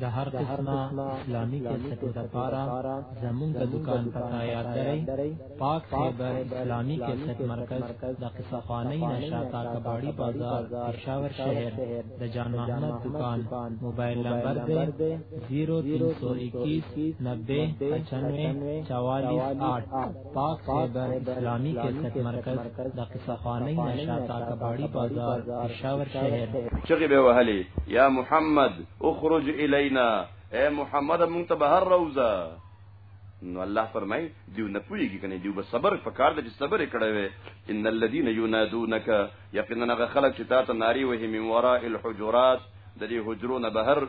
د هر قسمه اسلامي کیسټو لپاره زموږ د دکان پتا یاد درئ پاک خیبر اسلامي کیسټ مرکز د قصه خوانۍ نشاتا کباړی بازار پېښور شهر د جان محمد دکان موبایل نمبر دی 0321 90 95 44 8 پاک خیبر اسلامی کیسټ مرکز د قصفانی نشاتا کباړی بازار پېښور شهر چغې به وهلې یا محمد اخرج الینا اے محمد مونږ ته بهر روزه نو الله فرمای دیو نه پویږي کنه دیو به صبر په کار د صبر کړه وي ان الذين ينادونك یقینا غ خلق چې تا ته ناری وهي من وراء الحجرات د دې حجرو نه بهر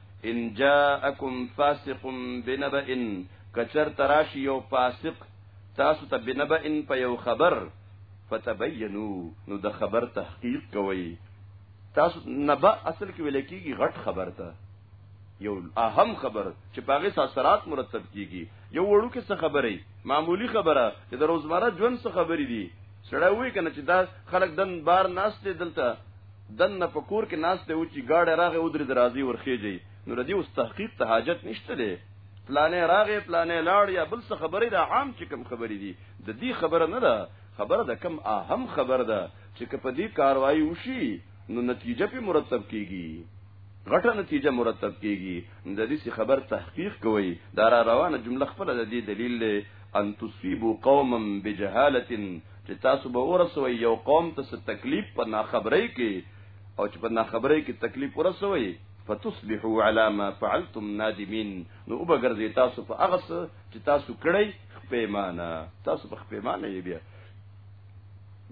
ان جاءکم فاسق بنبأ کچر تراشی یو فاسق تاسو ته بنبأ په یو خبر فتبینو نو د خبر تحقیق کوئ تاسو نبا اصل کې ویل کېږي غټ خبر ته یو اهم خبر چې پاغه ساسرات مرتب کیږي یو وړو کې څه خبرې معمولی خبره چې د روزمره ژوند څه خبرې دي سړی وی کنه چې دا خلک دن بار ناشته دلته دنه په کور کې ناس ته و چې گاډه راغې ودرې درازي ورخېږي نو ردی اوس تحقیق ته حاجت نشته لې پلانې راغې پلانې لاړ یا بل څه خبرې دا عام چې کم خبرې دي د دې خبره نه ده خبره د کم اهم خبره ده چې په دې کاروایی وشي نو نتیجه په مرتب کیږي غټه نتیجه مرتب کیږي د دې خبر تحقیق کوي دا را روانه جمله خپل د دې دلیل ان تصيبوا قوما بجهاله چې تاسو به ورسوي یو قوم ته څه تکلیف په ناخبرۍ کې او چې په ناخبرۍ کې تکلیف ورسوي فتصبحوا على ما فعلتم نادمين نو وبګرځي تاسو په هغه څه چې تاسو کړی خپېمانه تاسو په خپېمانه یې بیا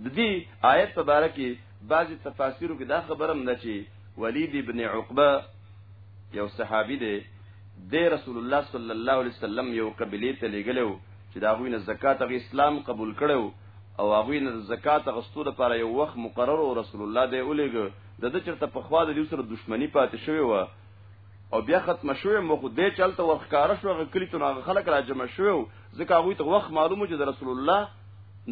د دې آیت په اړه کې بعضي تفاسیرو کې دا خبره هم ده چې ولید ابن عقبه یو صحابي دی د رسول الله صلی الله علیه وسلم یو قبيله ته لګلو چې دا غوی نه زکات غي اسلام قبول کړو او هغه نه زکات غستو لپاره یو وخت مقرر او رسول الله دی اولېګ د د چرته په خوا د سره دښمنی پاتې شوی و او بیا ختم شوی مو خو دې چلته ورخکار شو هغه کلی ته هغه خلک راجم شو ځکه هغه ته وخت معلومه چې رسول الله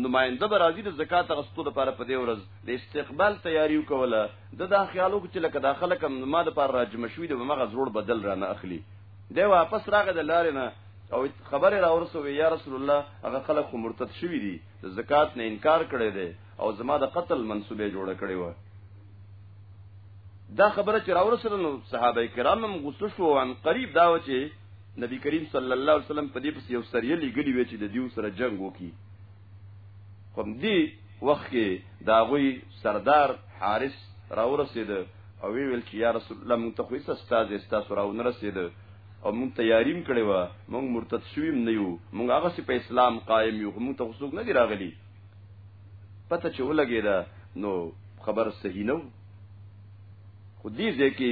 نماینده به راځي د زکات غستو لپاره په دې ورځ د استقبال تیاری وکوله د دا خیالو چې لکه داخله کم ما د پر راجم شوی د مغه زړه بدل رانه اخلي دی واپس راغی د لارې نه او خبر را ورسو یا رسول الله هغه خلک خو مرتد شوی دي د زکات نه انکار کړي دي او زما د قتل منسوبه جوړ کړي و دا خبره چې را ورسره نو صحابه کرام هم غوسه شو ان قریب دا و چې نبی کریم صلی الله علیه وسلم په دې پس یو سریه لګلی وی چې د دیو سره جنگ وکړي کوم دی وخت کې دا غوي سردار حارث راورسید او وی ویل چې یا رسول الله مونږ ته خو هیڅ استاد استاد راو نه رسید او مونږ تیاریم کړی و مونږ مرتد شویم نه یو مونږ هغه سي په اسلام قائم یو مونږ ته خصوص نه دی راغلی پته چې ولګی دا نو خبر صحیح نه خو دې ځکه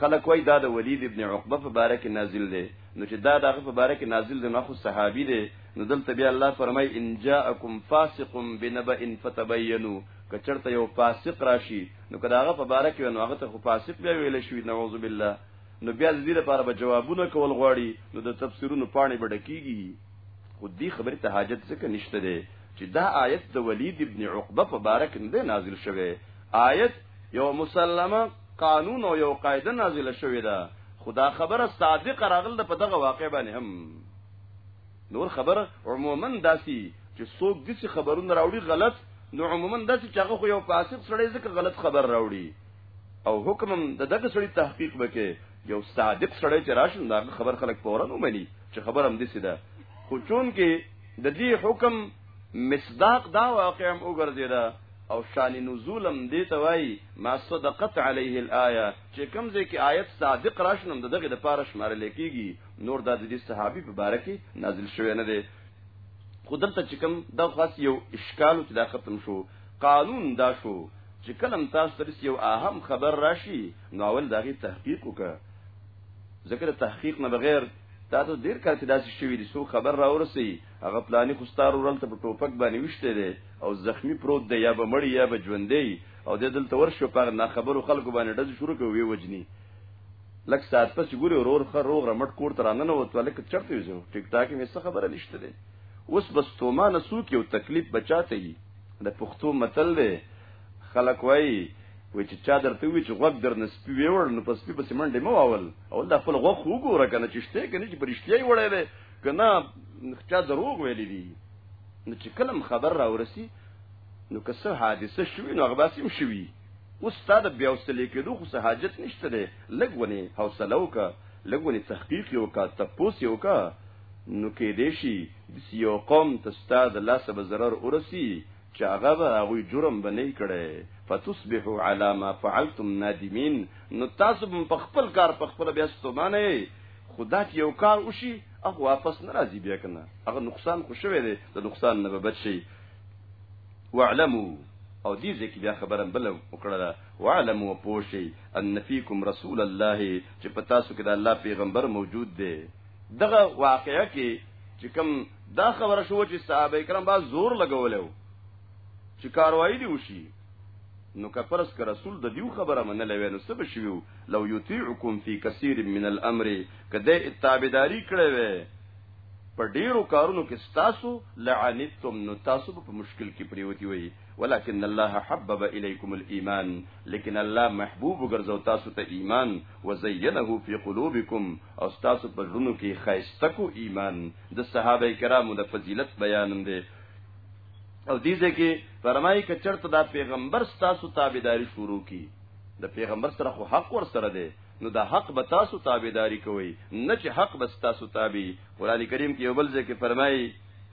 خلک وای دا د ولید ابن عقبه په باره کې نازل دی نو چې دا دغه په باره کې نازل دی نو خو صحابي دی نو دلته بیا الله فرمای ان جاءکم فاسق بنبأ فتبینوا کچرته یو فاسق راشي نو کداغه په باره کې نو هغه ته خو فاسق بیا ویل شي نعوذ بالله نو بیا د دې لپاره به جوابونه کول غواړي نو د تفسیرونو پاڼې به ډکیږي خو دې خبرې ته حاجت څه نشته دی چې دا آیت د ولید ابن عقبه په باره کې نه نازل شوی آیت یو مسلمه قانون او یو قاعده نازله شوې ده خدا خبره صادق راغله په دغه واقع باندې هم نور خبره عموما داسي چې څوک د څه خبرونه راوړي غلط نو عموما داسي چې هغه خو یو فاسق سړی ځکه غلط خبر راوړي او حکم د دغه سړي تحقیق وکړي یو صادق سړی چې راشن دا خبر خلک فورا ومني چې خبر هم دي سیده خو چون کې د دې حکم مصداق دا واقع هم وګرځیدا او شان نزولم دې توای ما صدقت علیه الايه چې کوم ځکه آیت صادق راشنم دغه د پارش مارل کیږي نور دا د دې صحابي په باره کې نازل شوی نه دی خو دلته چې کوم دا خاص یو اشکال چې دا ختم شو قانون دا شو چې کلم تاسو تر یو اهم خبر راشي نو اول دا غي تحقیق وکړه ذکر تحقیق نه بغیر دا ته ډیر کار چې داسې شوی دي سو خبر را ورسي هغه پلاني خوستار ورل ته په ټوپک باندې وشته دي او زخمی پروت دی یا به مړی یا به ژوندې او د دلته ورشو په نه خبرو خلکو باندې ډز شروع کوي وجني لږ ساعت پس چې ګوري ورور خر روغ رمټ کور ته راننوت هلکه چرته یې زه ټیک ټاک مې څه خبره نشته دی اوس به ستومانه څوک یو تکلیف بچا ته یي د پښتو متل دی خلک وایي وای چې چا درته وی چې غوږ در نسپی ویوړ نو پس په سیمنډې مو اول او دا خپل غوږ خو ګوره کنه چې شته کنه چې پرشتیا وړې ده کنه چا دروغ ویل دي نو چې کلم خبر را ورسی نو که څه حادثه شوی نو غباسیم شوی اوس ستا د بیا وسلې کېدو خو څه حاجت نشته دی لږ ونې حوصله وکړه لږ ونې تحقیق یې وکړه تپوس یې وکړه نو کېدای شي داسې یو قوم ته ستا د لاسه به ضرر ورسي چې هغه به هغوی جرم به نه کړی فتصبحوا علی ما فعلتم نادمین نو تاسو به په خپل کار په خپل بیا ستومانه یې خدا چې یو کار وشي هغه واپس نه راځي بیا کنه هغه نقصان خو شوی دی د نقصان نه به بچ شي وعلمو او دې ځکه بیا خبره بل وکړه وعلم او پوشي ان فيكم رسول الله چې پتا سو کې د الله پیغمبر موجود دی دغه واقعیا کې چې کوم دا خبره شو چې صحابه کرام با زور لګولیو چې کاروایی دی وشي نو کپرس که رسول د دیو خبره منلې وې نو څه بشویو لو یطیعکم فی کثیر من الامر کده اتابداری کړې وې په ډیرو کارونو کې ستاسو لعنتم نو تاسو په مشکل کې پریوتی وي ولكن الله حبب اليكم الايمان لیکن الله محبوب ګرځو تاسو ته ایمان وزينه في قلوبكم او تاسو په ژوند کې خیسته کو ایمان د صحابه کرامو د فضیلت بیان دی او دې ځکه فرمایي کچرته دا پیغمبر تاسو تابعداري شروع کی د پیغمبر سره خو حق ور سره دی نو دا حق به تاسو تابعداري کوي نه چې حق به تاسو تابع قران کریم کې یو بل ځای کې فرمایي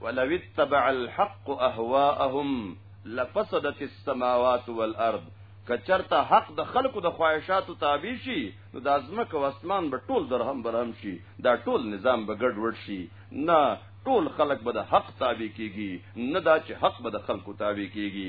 ولو اتبع الحق اهواءهم لفسدت السماوات والارض کچرته حق د خلکو د خواهشاتو تابع شي نو د ازمکه او اسمان به ټول درهم برهم شي دا ټول نظام به ګډ وډ شي نه ټول خلک به د حق تابع کیږي نه دا چې حق به د خلکو تابع کیږي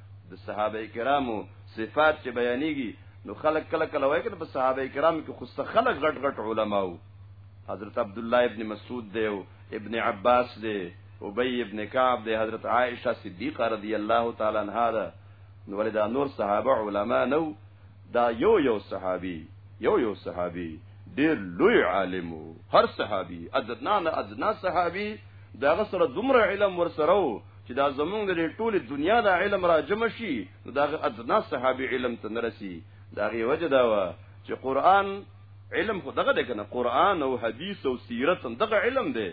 د صحابه کرامو صفات چې بیانېږي نو خلک کله کله وایي کنه په صحابه کرام کې خو څه خلک غټ غټ علما وو حضرت عبد الله ابن مسعود دی او ابن عباس دی ابی ابن کعب دی حضرت عائشه صدیقه رضی الله تعالی عنها ده نو ولدا نور صحابه علما نو دا یو یو صحابي یو یو صحابي ډیر لوی عالم هر صحابي ادنا نه ادنا صحابي دا غسر دومره علم ورسره چې دا زمونږ د ټول دنیا د علم را جمع شي نو دا ادنا صحابي علم ته نرسي دا غي وجه دا و چې قران علم خو دغه ده کنه قران او حدیث او سیرت دغه علم دی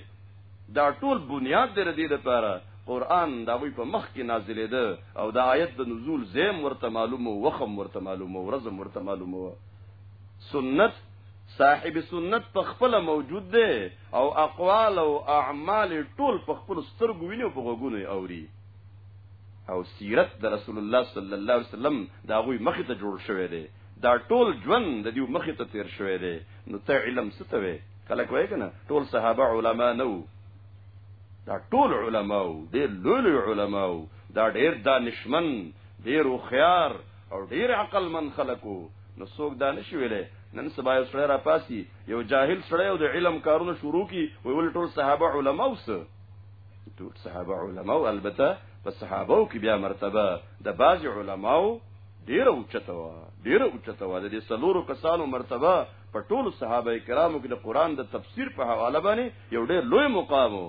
دا ټول بنیاد دی ردی لپاره قران دا وی په مخ کې نازلې ده او دا آیت د نزول زیم ورته معلومه وخم ورته معلومه ورزم ورته معلومه سنت صاحب سنت په خپل موجود دی او اقوال او اعمال ټول په خپل سترګو ویني او په غوګونو اوري او سیرت د رسول الله صلی الله علیه وسلم دا غوي مخې ته جوړ شوی دی دا ټول ژوند د دې مخې ته تیر شوی دی نو ته علم ستوي کله کوي کنه ټول صحابه علما نه وو دا ټول علما وو ډېر لوی علما وو دا ډېر دانشمن ډېر خيار او ډیر عقل من خلکو نو څوک دا نشي ویلې نن سبا یو سړی را پاسي یو جاهل سړی او د علم کارونه شروع کی وی ول ټول صحابه علما اوس ټول صحابه علما او البته په صحابه کې بیا مرتبه د بعض علماو ډیر اوچته و ډیر اوچته و د دې سلورو کسانو مرتبه په ټول صحابه کرامو کې د قران د تفسیر په حواله باندې یو ډیر لوی مقام وو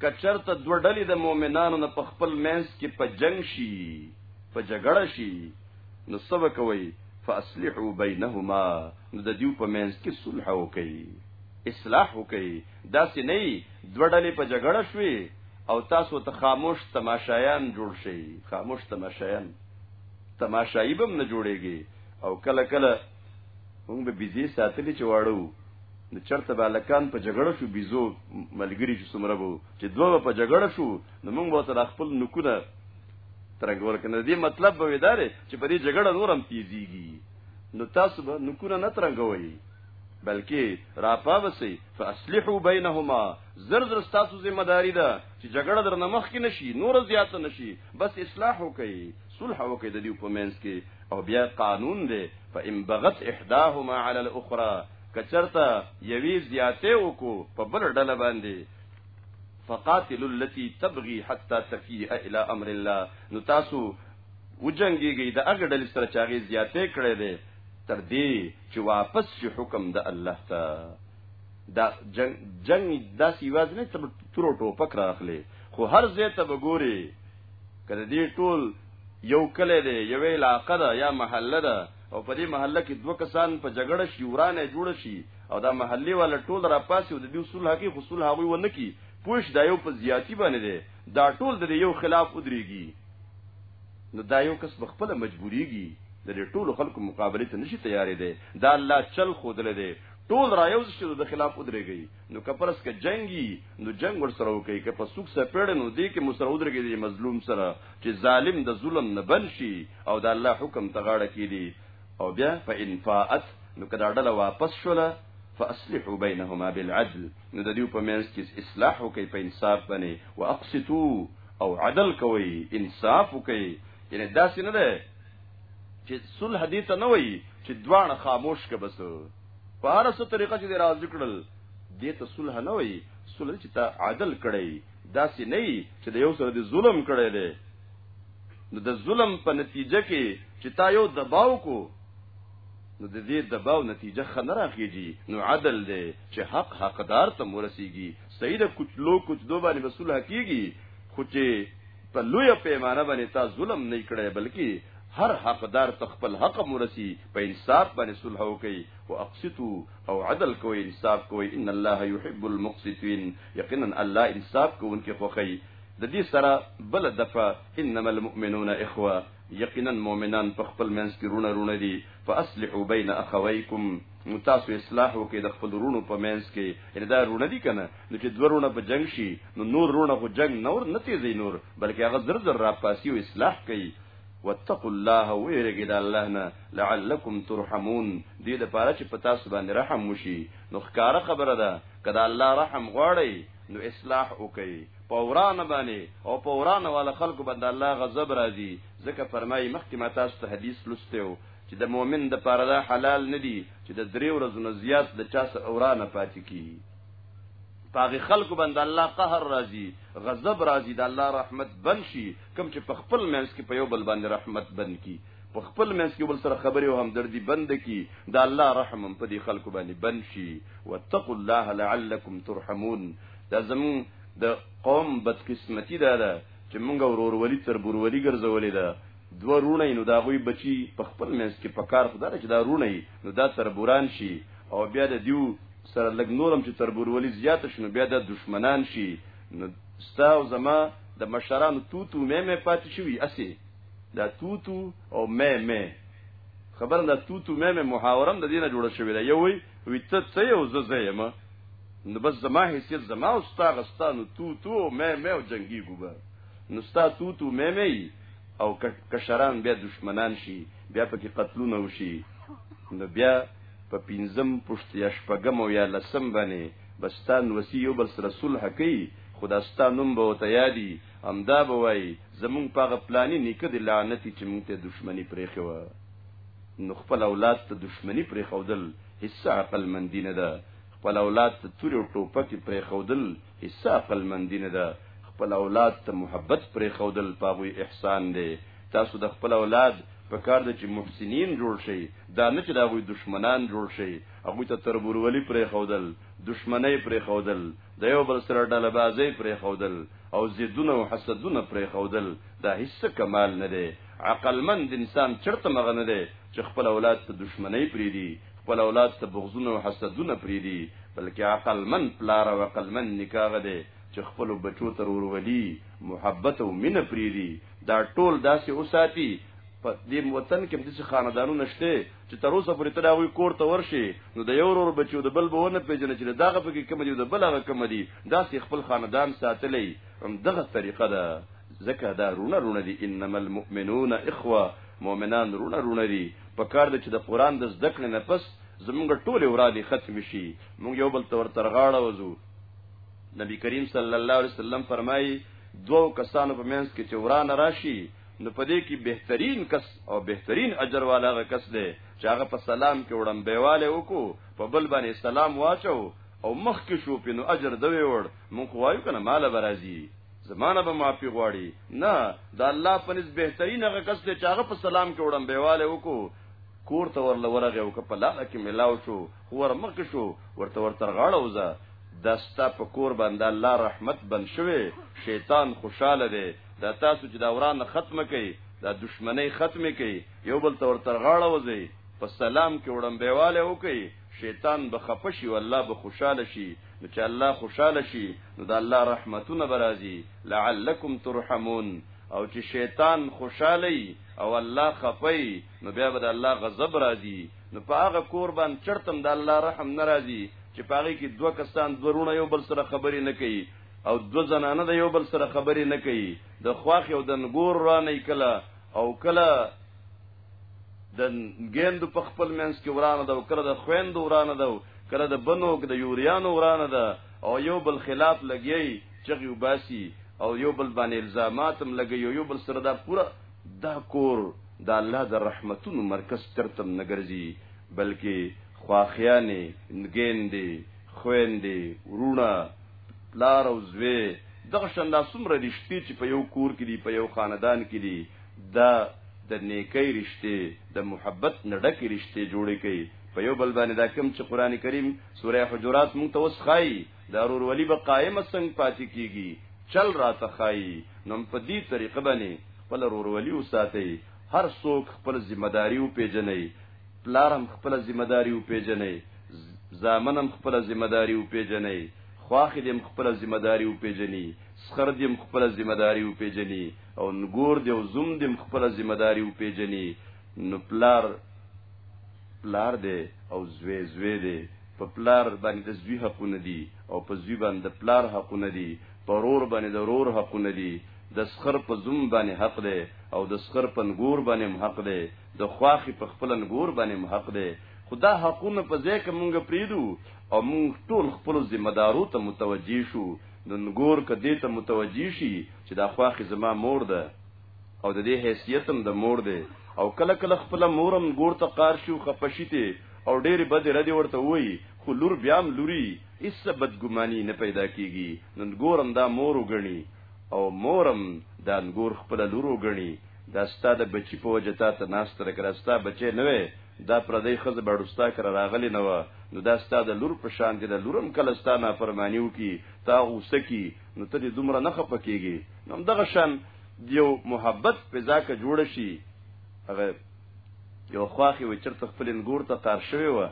که چرته دوه ډلې د مؤمنانو نه په خپل منځ کې په جنگ شي په جګړه شي نو څه به کوئ فاصلحوا بینهما نو د دیو په منځ کې صلح وکړي اصلاح وکړي داسې نه دوه ډلې په جګړه شوي او تاسو ته خاموش تماشایان جوړ شي خاموش تماشایان تماشایي بم نه جوړيږي او کله کله موږ به بيزي ساتلې چې واړو نو چرته بالکان په جګړه شو بيزو ملګری چې سمره وو چې دوه په جګړه شو نو موږ به تر خپل نکونه ترنګول کنه دې مطلب به ودارې چې په دې جګړه نورم تیزيږي نو تاسو به نکونه نه ترنګوي بلکې راپاوسي فاصلحوا بينهما زر زر تاسو ذمہ داری ده چې جګړه درنه مخ کې نشي نور زیات نشي بس اصلاح وکړي صلح وکړي د دې په منځ کې او بیا قانون دی فإن بغت احداهما على الاخرى کچرته یوی زیاته وکړو په بل ډله باندې فقاتل التي تبغي حتى تفيء الى امر الله نو تاسو وجنګيږي د هغه ډلې سره چې هغه زیاته کړې ده تر دې چې واپس شي حکم د الله ته دا جنگ جنگ داسې واز نه تر ټوپک راخلي خو هر ځای ته وګوري کله دې ټول یو کله دی یو علاقه ده یا محله ده او په دې محله کې دوه کسان په جګړه شي ورانه جوړ شي او دا محلي والا ټول را پاسي او د دې اصول حقي خصول هغه ونه کی پوښ دا یو په زیاتی باندې دی دا ټول د یو خلاف ودرېږي نو دا یو کس بخپل مجبوریږي د دې ټول خلکو مقابله ته نشي تیارې دی دا الله چل خود لري ټول را یو شي د خلاف ودرېږي نو کپرس کې جنگي نو جنگ ور سره وکي که په سوق سپېړ نو دې کې مسعود رګي دي مظلوم سره چې ظالم د ظلم نه بنشي او د الله حکم ته غاړه کړي او بیا فإن فاءت نو کدا ډله واپس شوله فاصلحوا بينهما بالعدل نو د دې په منځ کې اصلاح وکي په انصاف باندې واقسطوا او عدل کوي انصاف وکي یعنی داسې نه ده چې صلح دې ته نه وي چې دواړه خاموش که بس په هر څه طریقه چې راضي کړل دې ته صلح نه وي صلح چې ته عادل کړی دا سي نه چې د یو سره د ظلم کړی دی نو د ظلم په نتیجه کې چې تا یو دباو کو نو د دې دباو نتیجه خنه راخیږي نو عدل دی چې حق حقدار ته مرسیږي سید کچ لو کچ دو باندې مسول حقيږي خو چې په لوی پیمانه باندې تا ظلم نه کړی بلکې هر حقدار تخپل حق مرسی په انصاف باندې صلح وکړي او اقسطو او عدل کوي انصاف کوي ان الله يحب المقسطين یقینا الله انصاف کوونکي خوخي د دې سره بل دفعه انما المؤمنون اخوه یقینا مؤمنان په خپل منځ کې رونه رونه دي فاصلحوا بين اخويكم متاسو اصلاح وکړي د خپل رونو په منځ کې ان دا رونه دي کنه نو چې دوه رونه په جنگ شي نو نور رونه خو جنگ نور نه تیزي نور بلکې هغه زر زر را پاسي او اصلاح کوي واتقوا الله ويرګي د الله نه لعلكم ترحمون دې د پاره چې پتا سو باندې رحم وشي نو ښکارا خبره ده کدا الله رحم غواړي نو اصلاح وکي پوران باندې او پوران والا خلق باندې الله غضب راځي ځکه فرمایي مخکې ما تاسو ته حدیث لستیو چې د مؤمن د پاره دا حلال ندي چې د درې ورځو نه زیات د چا سره اوران پاتې کی پاغه خلق باندې الله قهر راځي غضب راځي د الله رحمت بنشي کم چې په خپل منځ کې په یو بل باندې رحمت بند کی په خپل منځ کې بل سره خبرې او همدردي بند کی دا الله رحم په دې خلکو باندې بند شي واتقوا الله لعلکم ترحمون دا زمون د قوم بدقسمتی ده ده چې مونږ ورورولي تر برولي ګرځولې ده دوه رونه نو دا غوي بچي په خپل منځ کې په کار خدای چې دا رونه نو دا تر بوران شي او بیا د دیو سره لګ نورم چې تر برولي زیات شنو بیا د دشمنان شي نو ستا او زما د مشرانو توتو مې مې پاتې شوی اسی دا توتو او مې مې خبر دا توتو مې مې محاورم د دینه جوړه شوی دا یو وی وی ته ته یو زه زه یم نو بس زما حیثیت زما او ستا غستانو توتو او مې مې او جنگي ګوبه نو ستا توتو مې مې او کشران بیا دشمنان شي بیا پکې قتلونه وشي نو بیا په پنځم پښت یا شپږم او یا لسم باندې بس ستا نوسي یو بل سره صلح کوي خدا ستا نوم به وته یادي همدا به وای زمونږ پاغه پلاني نیکه دی لعنتی چې مونږ ته دښمنی پرېخې و نو خپل اولاد ته دښمنی پرې خودل هیڅ عقل مندی نه ده خپل اولاد ته توري او ټوپک پرې خودل هیڅ عقل مندی نه ده خپل اولاد ته محبت پرې خودل پاغوي احسان دی تاسو د خپل اولاد په کار د چې محسنین جوړ شي دا نه چې دا غوي دشمنان جوړ شي هغه ته تربورولي پرې خودل دشمنی پرې خودل د یو بل سره ډله بازی پرې خودل او زیدونه او حسدونه پرې خودل دا هیڅ کمال نه دی عقل مند انسان چرته مغه نه دی چې خپل اولاد ته دشمنی پرې دی خپل اولاد ته بغضونه او حسدونه پرې دی بلکې عقل مند پلار او عقل مند نکاغه دی چې خپل بچو تر ورولي محبت او مینه پرې دی دا ټول داسې اوساتی په دې وطن کې د خاندانونو نشته چې تر اوسه پورې ته د هغوی کور ته ورشې نو د یو ورور بچي او د بل به ونه پېژنې چې د دغه پکې کوم دي او د بل هغه کوم دي داسې خپل خاندان ساتلی همدغه طریقه ده ځکه دا رونه رونه دي انما المؤمنون اخوه مؤمنان رونه رونه دي په کار ده چې د قرآن د زده کړې نه پس زمونږ ټولې ورادې ختم شي مونږ یو بل ته ورتر غاړه وځو نبی کریم صلی الله علیه وسلم فرمایي دوو کسانو په منځ کې چې ورانه راشي نو پدې کې بهترین کس او بهترین اجر والا غ کس دی چې هغه په سلام کې وړم بیواله وکړو په بل باندې سلام واچو او مخ کې شو په نو اجر دوي وړ مونږ وایو کنه مال برازي زمانه به معافي غواړي نه دا الله په نس بهترین غ کس دی چې هغه په سلام کې وړم بیواله وکړو کور ته ورل ورغه او په لاله کې ملاو شو ور مخ شو ورته ورتر غاړه وزه دستا په کور باندې الله رحمت بن شوه شیطان خوشاله دی دا تاسو چې دا وران ختم کړي دا دشمنی ختم کړي یو بل تور تر غاړه وځي په سلام کې وړم بیواله وکي شیطان به خپشي او الله به خوشاله شي نو چې الله خوشاله شي نو دا الله رحمتونه برازي لعلکم ترحمون او چې شیطان خوشاله او الله خپي نو بیا به د الله غضب راځي نو په هغه کور باندې چرتم د الله رحم ناراضي چې پاره کې دوه کسان دورونه یو بل سره خبرې نه کوي او دو زنانه د یو بل سره خبرې نه کوي د خواخ او د نګور را نه کله او کله د ګیند په خپل منځ کې ورانه ده او کله د خويند ورانه ده کله د بنو کې د یوریانو ورانه ده او یو بل خلاف لګي چې یو باسي او یو بل باندې الزامات هم لګي یو بل سره دا پوره دا کور د الله د رحمتونو مرکز چرتم نه ګرځي بلکې خواخیانې نګیندې خويندې ورونه پلار او زوی دغه شان دا څومره رښتې چې په یو کور کې دي په یو خاندان کې دي دا د نیکۍ رښتې د محبت نډکې رښتې جوړې کړي په یو بل باندې دا کوم چې قران کریم سوره حجرات مونږ ته وسخایي دا رورولي به قائم څنګه پاتې کیږي چل راته خایي نو په دې طریقه باندې خپل رورولي وساتي هر څوک خپل ذمہ داری او پیژنې پلارم خپل ذمہ داری او پیژنې زامنم خپل ذمہ داری او پیژنې خواخ دې خپل ذمہ داری او پیژنې سخر دې خپل ذمہ داری او پیژنې او نګور دې او زوم دې خپل ذمہ داری او پیژنې نو پلار پلار دی او زوی زوی دی په پلار باندې د زوی حقونه دي او په زوی باندې د پلار حقونه دي په رور باندې د رور حقونه دي د سخر په زوم باندې حق دی او د سخر په نګور باندې حق دی د خواخي په خپل نګور باندې حق دی خدا حقونه په ځای کې مونږ پریدو او مونږ ټول خپل ذمہ دارو ته متوجي شو د نګور کدی ته متوجي شي چې دا خواخي زما مور ده او د دې حیثیت هم د مور دی او کله کله خپل مورم ګور ته قار شو خپشیته او ډېر بد ردی ورته وای خو لور بیا هم لوري هیڅ بدګماني نه پیدا کیږي نن ګورم دا مور وګڼي او مورم دا ګور خپل لور وګڼي دا ستاده بچی په وجه تا ته ناست لکه ستا بچی نه وي دا پردی خزه بړوستا کر راغلی نه و نو دا ستاده لور په شان دي د لورم کله ستا نه فرمانیو کی تا غوسه کی نو ته دې دومره نه خپه کېږي نو دغه شان دیو محبت په ځکه جوړ شي هغه یو خواخي و چرته خپل انګور ته قار شوی و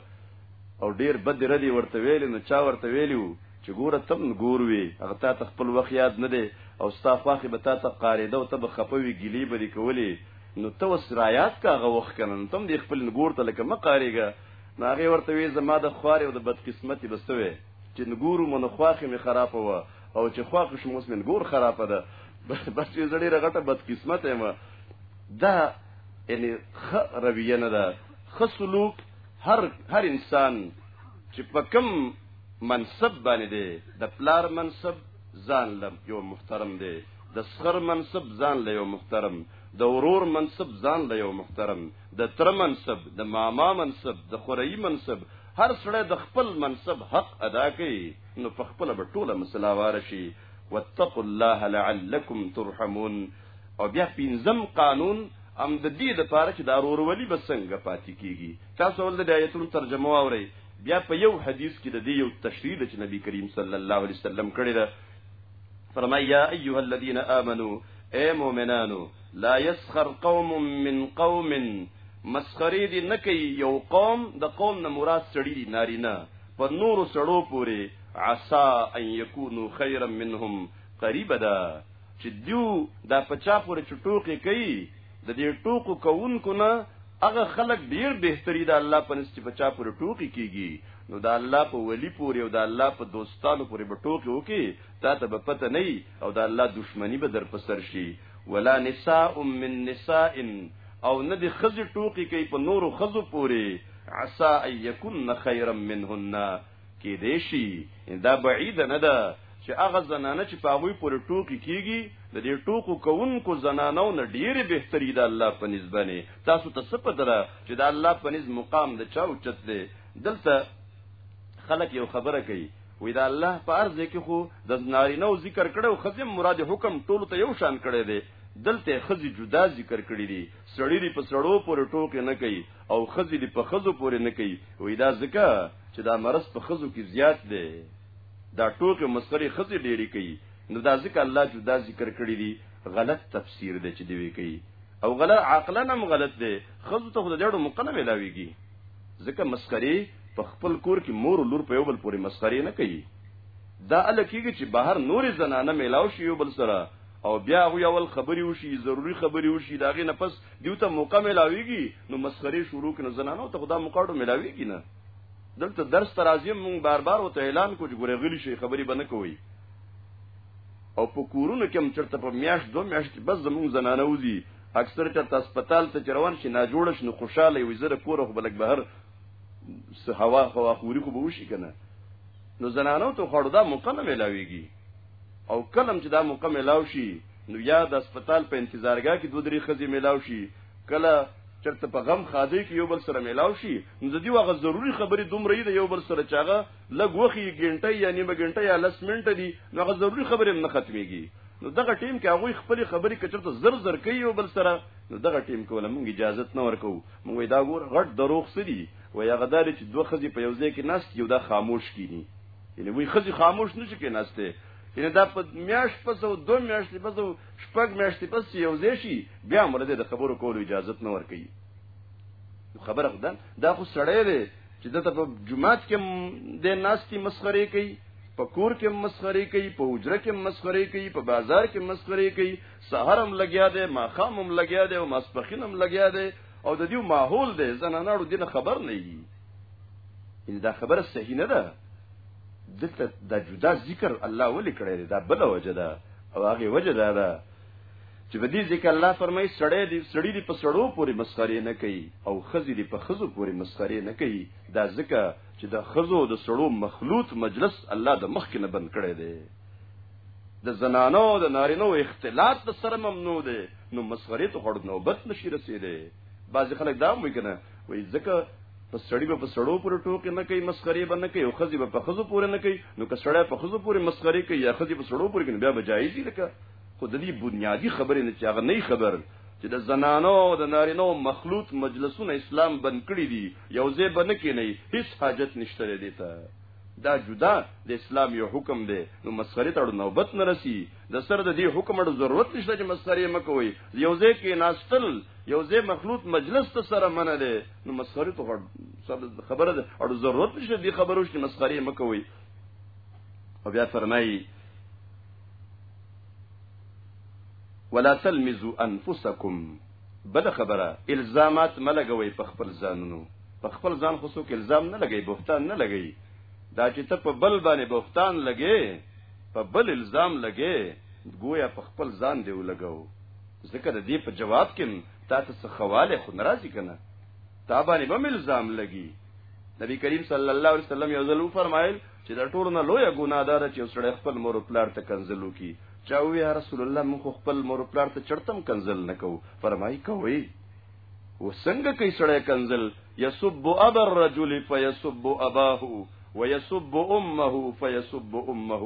او ډیر بد ردی ورته ویل نو چا ورته ویلو چې ګوره تم ګور وی هغه تا ته خپل وخت یاد نه دی او ستا خواخي به تا ته قاریده او ته به خپوي ګلی به کولی نو ته وس رایات کا هغه وخت کنه تم دې خپل انګور ته لکه مقاریګه ناغه ورته وی زما د خوارې او د بدقسمتي بسوي چې نګورو مونږ خواخې می خراب و او چې خواخې شو موږ من ګور خراب ده بس یې زړه رغټه بد قسمت ما دا یعنی خ رویه نه ده خ سلوک هر هر انسان چې په کم منصب باندې دی د پلار منصب ځان لم یو محترم دی د صغر منصب ځان له یو محترم د ورور منصب ځان له یو محترم د تر منصب د ماما منصب د خورئی منصب هر سړی د خپل منصب حق ادا کوي نو په خپل به ټوله مسله واره شي واتقوا الله لعلكم ترحمون او بیا پنځم قانون ام د دې د پاره چې دا ورورولي به څنګه پاتې کیږي تاسو ول د آیتونو ترجمه واورئ بیا په یو حدیث کې د دې یو تشریح چې نبی کریم صلی الله علیه وسلم کړی ده فرمای یا ایها الذین آمنو اے مؤمنانو لا یسخر قوم من قوم مسخری دی نه کوي یو قوم د قوم نه مراد سړی دی نارینه په نور سړو پوري عسا ان یکونو خیرا منهم قریب ده چې دیو دا پچا پورې چټوکې کوي د دې ټوکو کوونکو نه هغه خلک ډیر بهتري د الله په نس چې په چا پورې ټوکی کیږي نو د الله په ولی پورې او د الله په دوستانو پورې به ټوکی وکي تا ته به پته نه او د الله دشمنی به در پسر شي ولا نساء من نساء او نه د خزي ټوکی کوي په نورو خزو پورې عسى ان يكن خيرا منهن کې دی شي دا بعید نه ده چې هغه زنانه چې په هغه پورې ټوکی کیږي د دې ټوکو کوونکو زنانو نه ډېری بهتري د الله په نسبت تاسو ته څه پته ده چې د الله په نس مقام د چا اوچت دی دلته خلک یو خبره کوي وې دا الله په ارزه کې خو د نارینه ذکر کړو خزم مراد حکم ټول ته یو شان کړی دی دلته خزي جدا ذکر کړی دي سړی په سړو پر ټوکې نه کوي او خزي دی په خزو پورې نه کوي وې دا ځکه چې دا مرض په خزو کې زیات دی دا ټوکې مسخري خزي ډېری کوي نو دا ځکه الله جدا ذکر کړی دی غلط تفسیر دی چې دی وی کوي او غلط عقلا هم غلط دی خزو ته خدای ډېر مقنه ملاويږي ځکه مسخري په خپل کور کې مور او لور په یو بل پورې مسخري نه کوي دا ال کېږي چې بهر نورې زنانه ملاو شي یو بل سره او بیا غو یول خبري وشي ضروری خبري وشي داغه نه پس دیو ته موقع ملاویږي نو مسخري شروع کنه زنانو ته خدا موقع ډو ملاویږي نه دلته درس ترازیم مونږ بار بار وته اعلان کوج ګورې غلی شي خبري بنه کوي او په کورونو کې هم چرته په میاش دو میاش کې بس زمونږ زنانه وځي اکثر چرته هسپتال ته چروان شي نه جوړ شي نو خوشاله وي زره کور خو بلک بهر هوا هوا خوري خو به وشي کنه نو زنانو ته خړو دا موقع نه ملاويږي او کلم چې دا موقع ملاو شي نو یا د هسپتال په انتظارګاه کې دوه درې ښځې میلاو شي کله چرته په غم خادې کې یو بل سره میلاو شي نو د دې واغه ضروری خبرې دومره دی یو بل سره چاغه لګ وخی ګنټه یا نیمه ګنټه یا لس منټه دی نو هغه ضروری خبرې نه ختميږي نو دغه ټیم کې هغه خپل خبرې کچرته زر زر کوي یو بل سره نو دغه ټیم کوله مونږ اجازه نه ورکو مونږ دا ګور غټ دروغ سړي و یا غدار چې دوه خزي په یو ځای کې ناست یو دا خاموش کینی یعنی وی خزي خاموش نشي کې ناشته یعنی دا په میاش پس او دو میاش پس او شپږ میاش پس یو ځای شي بیا مرده د خبرو کولو اجازه نه ورکي خبره خدان دا خو سړی دی چې دته په جمعات کې د ناستي مسخره کوي په کور کې مسخره کوي په حجره کې مسخره کوي په بازار کې مسخره کوي سحر هم لګیا دی ماخام هم لګیا دی او ماسپخین هم لګیا دی او د دې ماحول دی زنانه ډو دینه خبر نه وي دا خبره صحیح نه ده دلته دا جدا ذکر الله ولې کړی دا بل وجه ده او هغه وجه ده دا چې په دې ذکر الله فرمایي سړی دی سړی دی په سړو پورې مسخره نه کوي او خزي دی په خزو پورې مسخره نه کوي دا ځکه چې د خزو د سړو مخلوط مجلس الله د مخ کې نه بند کړی دی د زنانو د نارینو اختلاط د سره ممنوع دی نو مسخره ته هړ نوبت نشي رسیدي بعض خلک دا وایي کنه وایي ځکه په سړی به په سړو پورې ټوکې نه کوي مسخري به نه کوي او خزي به په خزو پورې نه کوي نو که سړی په خزو پورې مسخري کوي یا خزي په سړو پورې کوي بیا به جایز دي لکه خو د دې بنیادی خبرې نه چې هغه نه خبر چې د زنانو او د نارینو مخلوط مجلسونه اسلام بند کړی دي یو ځای بنه کې نه هیڅ حاجت نشته دی ته دا جدا د اسلام یو حکم دی نو مسخره ته نوبت نه رسی د سر د دې حکم ډو ضرورت نشته چې مسخره مکوئ یو ځای کې ناستل یو ځای مخلوط مجلس ته سره منه دی نو مسخره ته خبره ده او ضرورت نشته دې خبرو چې مسخره مکوي او بیا فرمایي ولا تلمزوا انفسکم بل خبره الزامات ملګوي په خپل ځانونو په خپل ځان خو څوک الزام نه لګي بهتان نه لګي دا چې ته په بل باندې بهتان لګي په بل الزام لګي گویا په خپل ځان دی ولګاو ځکه د دې په جواب کې تا ته څه خواله خو ناراضي کنه تا باندې به الزام لګي نبی کریم صلی الله علیه وسلم یو ځل فرمایل چې د ټولو نه لوی ګناه ده چې سړی خپل مور او پلار ته کنزلو کی چا وی رسول الله موږ خپل مور او پلار ته چړتم کنزل نکو فرمایي کوي وسنګ کوي سړی کنزل یسب ابا الرجل فیسب اباه ويسب امه فيسب امه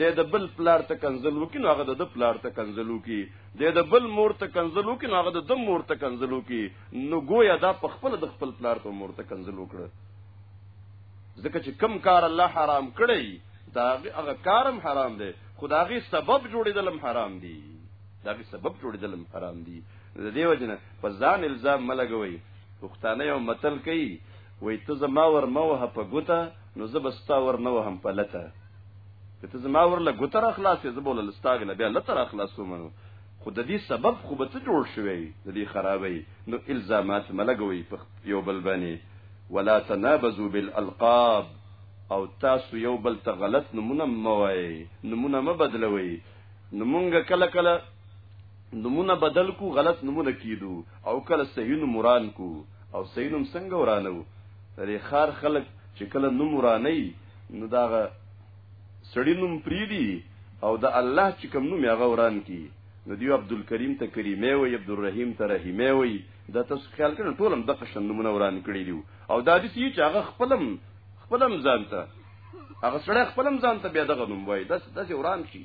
د د بل پلار ته کنزل وکي نو هغه د پلار ته کنزل وکي د د بل مور ته کنزل وکړي نو هغه د دم مور ته کنزل وکړي نو ګویا دا په خپل د خپل پلار ته مور ته کنزل وکړه ځکه چې کم کار الله حرام کړی دا هغه کارم حرام دی خداغي سبب جوړیدلم حرام دی داغي سبب جوړیدلم حرام دی د دیو جن په ځان الزام ملګوي پښتانه یو متل کوي وای ته زما ور مه وه په ګوته نو زه به ستا ور نه وهم په لته ته زما ور له ګوته را خلاصې زه به له ستاغې نه بیا لته را خلاصوم نو خو د دې سبب خو به ته جوړ شوی د دې خرابې نو الزامات ملګوي په یو بل باندې ولا تنابزوا بالالقاب او تاسو یو بل ته غلط نمونه موای نمونه مبدلوي نمونګه کله کله نمونه بدل کو غلط نمونه کیدو او کله صحیح نوم وران کو او صحیح نوم څنګه ورانو لري خار خلک چې کله نوم وراني نو دا سړی نوم پریدي او د الله چې کوم نوم هغه وران کی نو دی عبدالکریم ته کریمه وي عبدالرحیم ته رحیمه وي دا تاسو خیال کړئ ټولم د قشن نمونه وران کړی دی او دا د سی چې هغه خپلم خپلم ځانته هغه سړی خپلم ځانته بیا دغه نوم وای داس داسې وران شي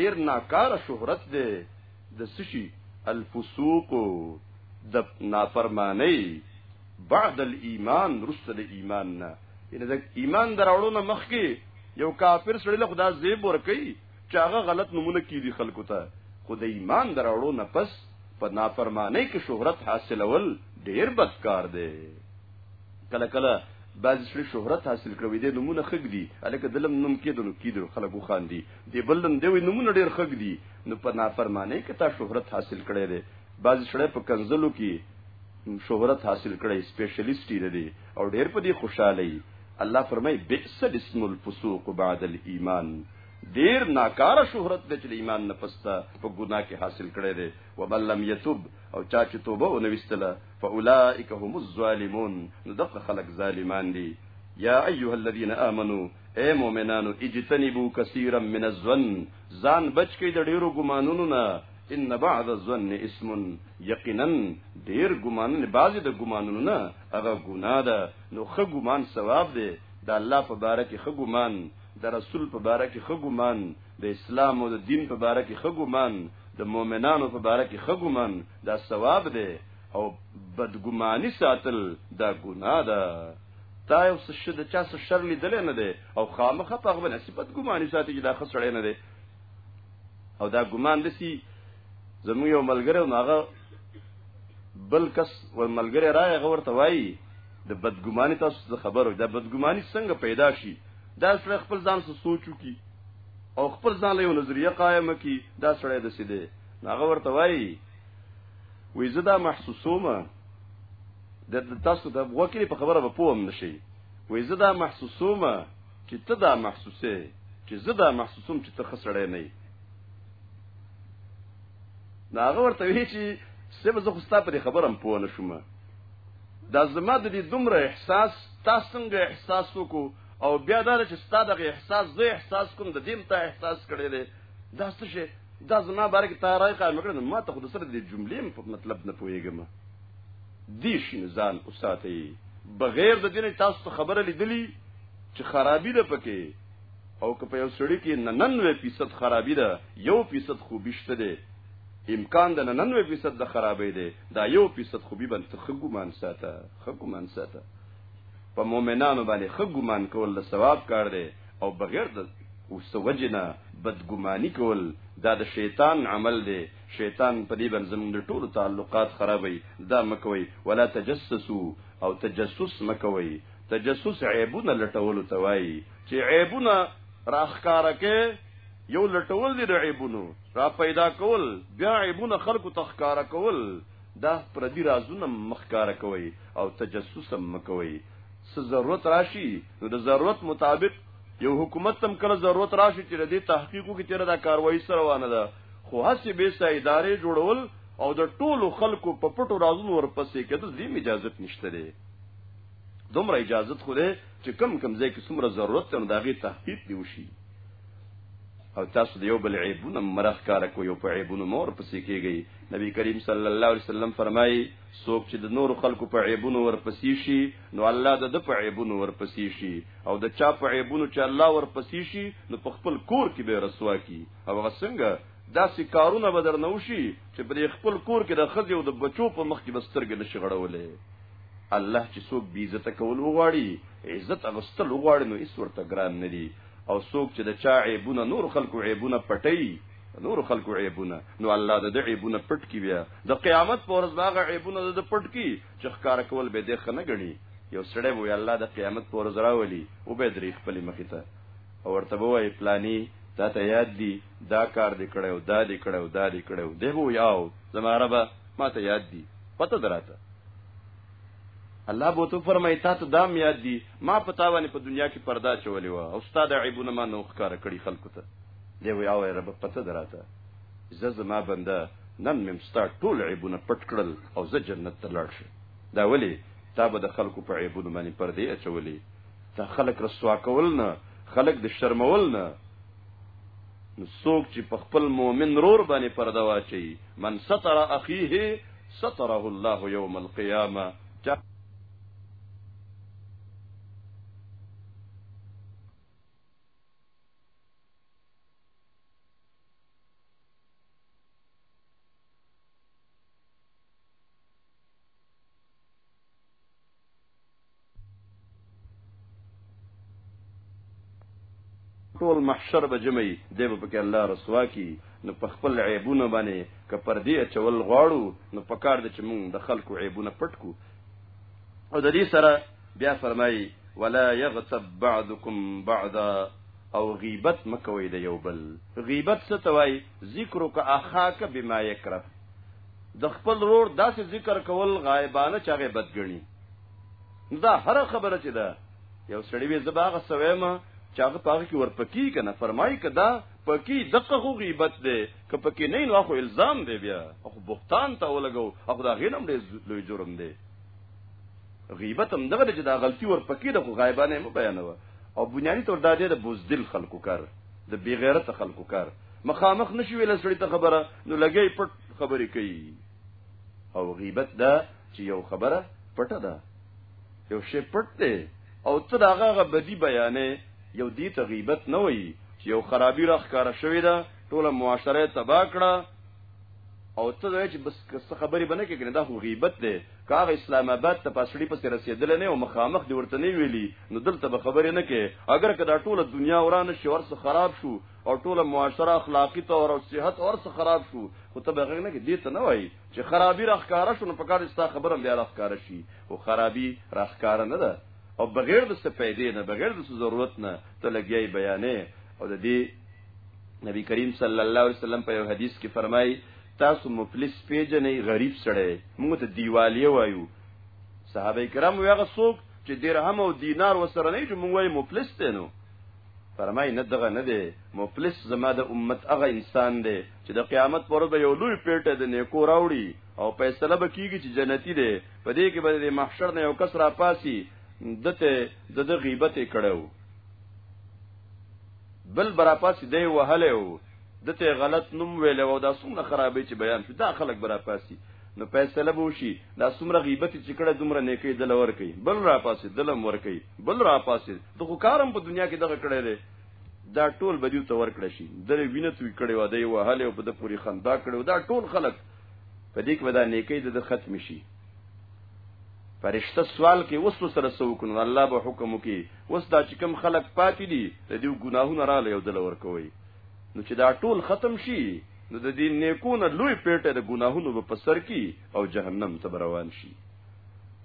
ډیر ناکاره شهرت دی د سشي الفسوق د نافرمانی بعد الايمان رسته د ایمان نه یعنی د ایمان دراوړو نه مخکي یو کافر سړی له خدا زیب ور کوي چې هغه غلط نمونه کیدی خلکو ته خو د ایمان دراوړو نه پس په نافرمانی کې شهرت حاصلول ډیر بدکار دی کله کله بعض سړي شهرت حاصل کړوي د نمونه خګ دي الکه دلم نوم کېدل کېدل خلکو خان دي دی بلن دی وی نمونه ډیر خګ دی نو په نافرمانی کې تا شهرت حاصل کړی دی بعض شړې په کنزلو کې شهرت حاصل کړی سپیشلیسټ دی او ډیر په دې خوشاله ای الله فرمای بئس الاسم الفسوق بعد الايمان ډیر ناکاره شهرت د چل ایمان نه پستا په ګناه کې حاصل کړی دی و بل لم یتوب او چا چې توبه و نوستله فاولائک هم الظالمون نو دغه خلق ظالمان دي یا ایها الذين امنوا اے مؤمنانو اجتنبو کثیرا من الظن ځان بچ کړئ د ډیرو ګمانونو نه ان بعض الظن اسم یقینا ډیر ګمان نه بعضی د ګمانونو نه هغه ګناه ده نو خه ګمان ثواب دی د الله په باره کې خه ګمان د رسول په باره کې خه ګمان د اسلام او د دین په باره کې خه ګمان د مؤمنانو په باره کې خه ګمان دا ثواب دی او بدګماني ساتل دا ګناه ده تا یو څه شد چا څه شر لیدل نه دی او خامخه په هغه نسبت ګماني ساتي چې دا خسړې نه دی او دا ګمان دسی زمو یو ملګری نو هغه بل کس ور ملګری راغی هغه ورته وایي د بدګماني تاسو څه خبرو دا بدګماني څنګه پیدا شي دا سره خپل ځان څه سوچو کی او خپل ځان له نظریه قائم کی دا سره د سیده هغه ورته وایي وې زه دا محسوسومه د تاسو د وکړي په خبره به پوم نشي وې زه دا محسوسوم چې ته دا محسوسه چې زه دا محسوسوم چې ته خسړې نه نه هغه ورته وی چې سبه زه خو ستاسو په خبرم پوه نه شوم دا زما د دې دومره احساس تاسو څنګه احساس وکړو او بیا دا چې ستاسو دغه احساس زه احساس کوم د دې متا احساس کړی دی دا څه شي دا زما باره کې تارای قائم کړم ما ته خو د سره د جملې په مطلب نه پوهیږم دی شنو ځان اوساتې بغیر د دې تاسو ته خبره لیدلی چې خرابي ده پکې او که په یو سړی کې 99% خرابي ده یو فیصد خوبیشته ده امکان ده 99% د خرابې ده دا یو فیصد خوبي باندې خګومان ساته خګومان ساته په مؤمنانو باندې خګومان کول د ثواب کار دی او بغیر د وسوجنه بدګماني کول دا د شیطان عمل دی شیطان په دې باندې زموږ د ټولو تعلقات خرابوي دا مکوي ولا تجسسو او تجسس مکوي تجسس عیبونه لټولو ته وایي چې عیبونه راخکاره کې یو لټول دي د عیبونو را پیدا کول بیا عیبونه خلکو تخکاره کول دا پردي رازونه مخکاره کوي او تجسس مکوي څه ضرورت راشي نو د ضرورت مطابق یو حکومت تم کله ضرورت راشي چې د دې تحقیقو کې چیرې دا کاروایی سره وانه ده خو هسې به سه ادارې جوړول او د ټولو خلکو په پټو رازونو ورپسې کېدل دې اجازه نشته دی دومره اجازه خو دی چې کم کم ځای کې څومره ضرورت ته دا غي تحقیق دی وشي او تاسو د یو بل عیبونه مرخ کار کو یو په عیبونو مور پسې کېږي نبی کریم صلی الله علیه وسلم فرمایي څوک چې د نور خلکو په عیبونو ورپسې شي نو الله د د په عیبونو ورپسې شي او د چا په عیبونو چې الله ورپسې شي نو په خپل کور کې به رسوا کی او هغه څنګه داسې کارونه به درنه وشي چې پر خپل کور کې د ښځې او د بچو په مخ کې به سترګې نشي غړولی الله چې څوک بې عزته کول وغواړي عزت اغوستل وغواړي نو هیڅ ورته ګران نه دي او څوک چې د چا عیبونه نور خلکو عیبونه پټي نور خلکو عیبونه نو الله د دې عیبونه پټ کی بیا د قیامت پر ورځ باغ عیبونه د پټ کی چې ښکار کول به دې خنه غني یو سړی وي الله د قیامت پر ورځ راولي او به درې خپل مخ ته او ورته به وای پلانی تا ته یاد دی دا کار دی کړی او دا دی کړی او دا دی کړی دی به یاو زما رب ما ته یاد دی پته دراته الله بو تو فرمای تا ته دام یاد دی ما پتا ونه په دنیا کې پردا چولې و او استاد عیبونه ما نو ښکار کړی خلکو ته دی وی او رب پته دراته زه زما بنده نن مم ستا ټول عیبونه پټ کړل او زه جنت ته لاړ شم دا ولی تا به د خلکو په عیبونو باندې پردې اچولې ته خلق رسوا کول نه خلق د شرمول نه نو څوک چې په خپل مؤمن رور باندې پرده واچي من ستر اخیه ستره الله یوم القیامه ټول محشر به جمعي دی به پکې الله رسوا کی نو په خپل عیبونه باندې که پر دې چول غواړو نو په کار د چې مونږ د خلکو عیبونه پټ کو او د دې سره بیا فرمایي ولا یغتب بعضکم بعضا او غیبت مکوي د یو بل غیبت څه توای ذکر کا اخاک بما یکره د خپل رور داسې ذکر کول غایبانه چاغه بدګنی دا هر خبره چې ده یو سړی وي زباغه سوي ما چې هغه پاغه کې ورپکی کنه فرمایي کدا پکی دغه خو غیبت ده که پکی نه نو خو الزام دی بیا خو بوختان ته ولګو خو دا غینم ډیر لوی جرم دی غیبت هم دغه چې دا غلطي ورپکی ده خو غایبانه مو بیانوه او بنیادی تور دا دی د بوزدل خلکو کار د بیغیرت خلکو کار مخامخ نشي ویل سړی ته خبره نو لګي پټ خبرې کوي او غیبت دا چې یو خبره پټه ده یو شی پټ دی او ته دا هغه بدی بیانې یو دې ته غیبت نه وایي چې یو خرابي راخکاره شوې ده ټوله معاشره تباہ کړه او ته وایې چې بس څه خبرې بنه کې دا خو غیبت دی کاغه اسلام آباد ته پاسړي پسې رسیدل نه او مخامخ دی ورته نه ویلي نو دلته به خبرې نه کې اگر کدا ټوله دنیا ورانه شي ورسره خراب شو او ټوله معاشره اخلاقی طور او صحت اور څه خراب شو خو ته بغیر نه کې دې ته نه وای چې خرابي راخکاره شو نو په کار ستا خبره بیا راخکاره شي او خرابي راخکاره نه ده او بغیر د څه پیدې نه بغیر د څه ضرورت نه ته لګیای بیانې او د دې نبی کریم صلی الله علیه وسلم په یو حدیث کې فرمایي تاسو مفلس پیژنې غریب سړی موږ ته دیوالیه وایو صحابه کرام ویغه څوک چې درهم او دینار وسره نه چې موږ یې مفلس ته نو فرمای نه دغه نه دی مفلس زما د امت هغه انسان دی چې د قیامت پر ورځ یو لوی پیټه د نیکو راوړي او فیصله به کیږي چې جنتی دی په دې کې به د محشر نه یو کس را پاسي دته د د غیبت کړو بل برا پاسي دی وهله او دته غلط نوم ویل او دا څومره خرابې چې بیان شو دا خلک برا پاسي نو فیصله به وشي دا څومره غیبت چې کړه دومره نیکی دل ور کوي بل را پاسي دلم ور کوي بل را پاسې د خو کارم په دنیا کې دغه کړی دی دا ټول بدیو ته ورکړ شي درې وینه توی کړي و دی وهله او په د پوری خندا کړي دا ټول خلک په دې کې ودا نیکی د ختم شي فرشته سوال کې وسو سره سو کن الله به حکم کوي وس دا چې کم خلک پاتې دي د دې ګناهونو را لې او دل ورکوي نو چې دا ټول ختم شي نو د دې نیکونه لوی پیټه د ګناهونو په سر کې او جهنم ته روان شي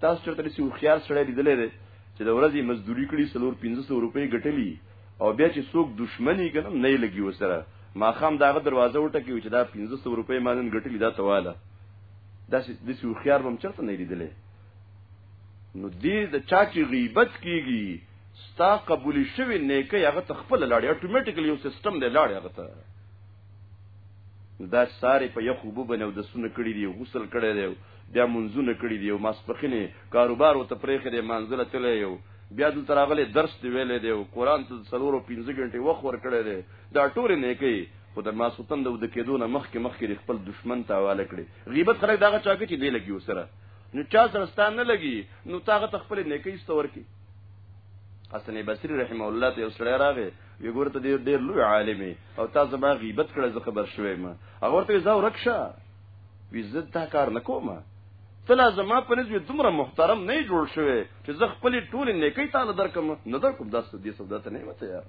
تاسو چرته لسی او خيار سره لیدلې ده چې د ورځې مزدوري کړي سلور 1500 روپۍ ګټلي او بیا چې څوک دښمنی کنه نه لګي وسره ما خام داغه دروازه وټکی چې دا 1500 روپۍ مانن ګټلي دا تواله دا چې د سو خيار بم چرته نه لیدلې نو دې د چا چې غیبت کیږي ستا قبول شوی نیکه هغه تخپل لاړې اتوماتیکلی یو سیستم دی لاړې هغه ته نو دا ساري په یو خوب بنو د سونه کړی دی غسل کړی دی بیا منځونه کړی دی او ماسپخینه کاروبار او تفریخ دی منځله تللی یو بیا د تراغله درس دی ویلې دی او قران ته څلورو 15 غنټه وخت ور کړی دی دا ټول نه کوي خو د ماسوتن د ود کېدونه مخکې مخکې خپل دشمن ته حواله کړي غیبت خلک داغه چا کې دی لګي وسره نو چا سره ستان نه لګي نو تاغه تخپل نیکي استور کی حسن بصری رحم الله ته وسړی راغی وی ګورته ډیر ډیر لوی عالم او تا زما غیبت کړه زه خبر شوې ما هغه ورته زو رکشه وی زه تا کار نکوم تلا زما په نس دومره محترم نه جوړ شوې چې زه خپل ټول نیکی تعالی درکم نه درکم داس دې سودا ته نه وته یار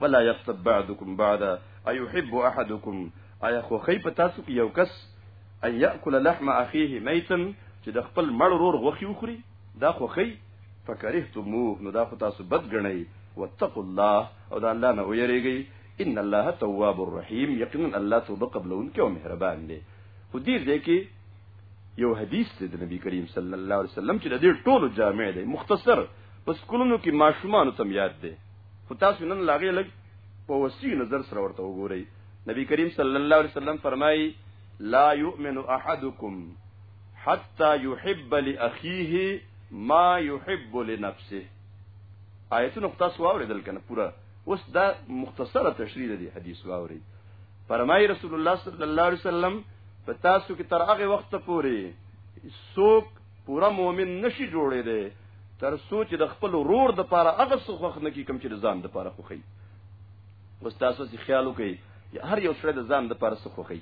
ولا يغتب بعضكم بعضا ايحب احدكم ايا خو خي په تاسو کې یو کس اياكل لحم اخيه ميتا چې د خپل مړ رور غوخي وخوري دا خو خي فکرهتموه نو دا خو تاسو بد ګڼئ واتقوا الله او دا الله نه ویریږئ ان الله تواب الرحیم یقینا الله توبه قبلونکی او مهربان دی خو دې ځای کې یو حدیث دی د نبی کریم صلی الله علیه وسلم چې د دې ټولو جامع دی مختصر پس کولونو کې ماشومان تم یاد دی خو تاسو نن لاغې لګ په وسی نظر سره ورته وګورئ نبی کریم صلی الله علیه وسلم فرمایي لا یؤمن احدکم حتا يحب لاخيه ما يحب لنفسه آیتونه تاسو واوریدل کنه پورا اوس دا مختصره تشریح دی حدیث واوري فرمای رسول الله صلی الله علیه وسلم په تاسو کې تر هغه وخت پورې څوک پورا مؤمن نشي جوړې دی تر سوچ د خپل رور د پاره هغه څوخ نه کی کم چې ځان د پاره خوخی واستاسو چې خیال وکړي هر یو سره د ځان د پاره څوخی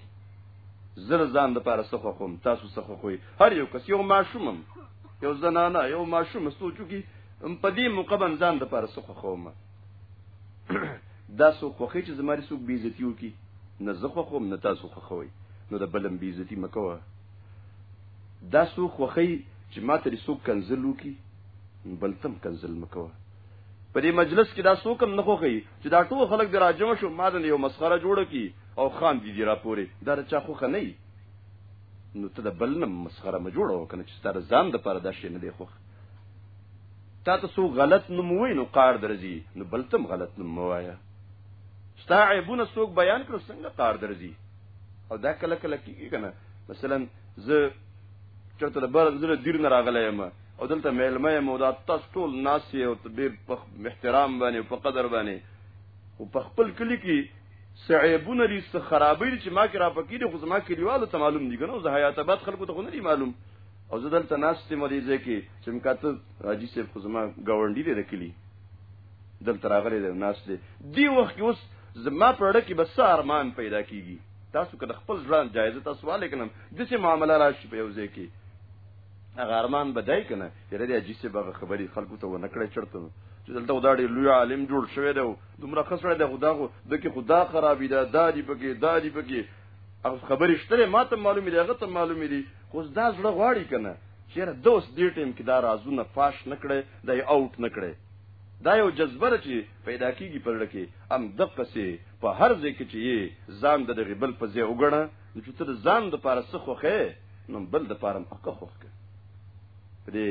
زر ځان د پاره څخه کوم تاسو څخه کوی هر یو کس یو ماشومم یو زنانه یو ماشوم سوچو کی په دې موقع باندې ځان د پاره څخه کوم دا سو خوخی چې زماري سوق بیزتیو کی نه زخه کوم نه تاسو خوخوي نو د بلم بیزتی مکوه دا سو خوخی چې ماته لري سوق کنزلو کی بلتم کنزل مکوه په دې مجلس کې دا سوکم نه خوخی چې دا ټول خلک دراجم شو ما د یو مسخره جوړ کی او خان دي دي راپورې دا چا خوخه نه وي نو ته د بل نه مسخره ما جوړه وکنه چې ستاره ځان د پاره دا شي نه دی خوخ تا ته سو غلط نوم وای نو قار درځي نو بل تم غلط نوم موایا ستا عیبونه څوک بیان کړو څنګه قار درځي او دا کله کله کیږي کنه مثلا زه چرته د بل زره دیر نه راغلی یم او دلته مېلمه یم او دا تاسو ټول ناس یې او ډېر په احترام باندې او په قدر باندې او په خپل کلی کې سعیبونه دي څه خرابې دي چې ما کې را پکې دي خو زما کلیوالو ته معلوم دي کنه زه حیات آباد خلکو ته خو نه دي معلوم او زه دلته ناشته مریضه کې چې مکاته راځي چې خو زما گاونډي دي رکلی دلته راغلي دي ناشته دی وخت اوس زما پرړه کې بس ارمان پیدا کیږي تاسو کله خپل ځان جایزه تاسو والے کنم د څه معاملې راشي په یو ځای کې هغه ارمان بدای کنه چې د اجي سه به خبري خلکو ته ونه کړی چرته چې دلته خدای ډېر لوی عالم جوړ شوی دی دومره خسره دی خدا خو د کې خدا خرابې ده دادی پکې دادی پکې هغه خبرې شته ما ته معلومې دي هغه ته معلومې دي خو دا زړه غواړي کنه چیرې دوست دې ټیم کې دا رازونه فاش نکړي دا یې آوټ نکړي دا یو جذبه چې پیدا کیږي پرړه کې ام دقه سي په هر ځای کې چې یې ځان د غبل په ځای وګڼه نو چې ته ځان د پاره څه خوخه نو بل د پاره مخه خوخه پرې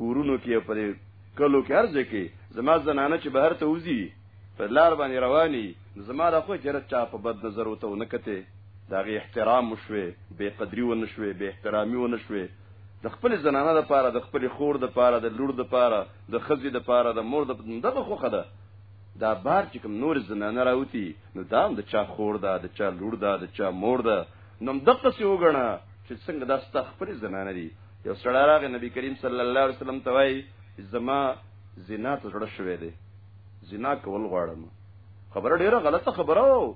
کورونو کې پرې کلو کې ارزه کې زما زنانه چې بهر ته وځي په لار باندې رواني زما د خو جرت چا په بد نظر وته ونکته دا غي احترام وشوي بے قدری و نشوي بے احترامي و نشوي د خپل زنانه د پاره د خپل خور د پاره د لور د پاره د خزي د پاره د مور د دغه خوخه ده دا بار چې کوم نور زنانه راوتی نو دا هم د چا خور ده د چا لور ده د چا مور ده نو دغه څه وګڼه چې څنګه دا ست خپل زنانه دي یو سړی راغی نبی کریم صلی الله علیه وسلم ته وای زما زنا ته جوړ شوې ده زنا کول غواړم خبره ډیره غلطه خبره و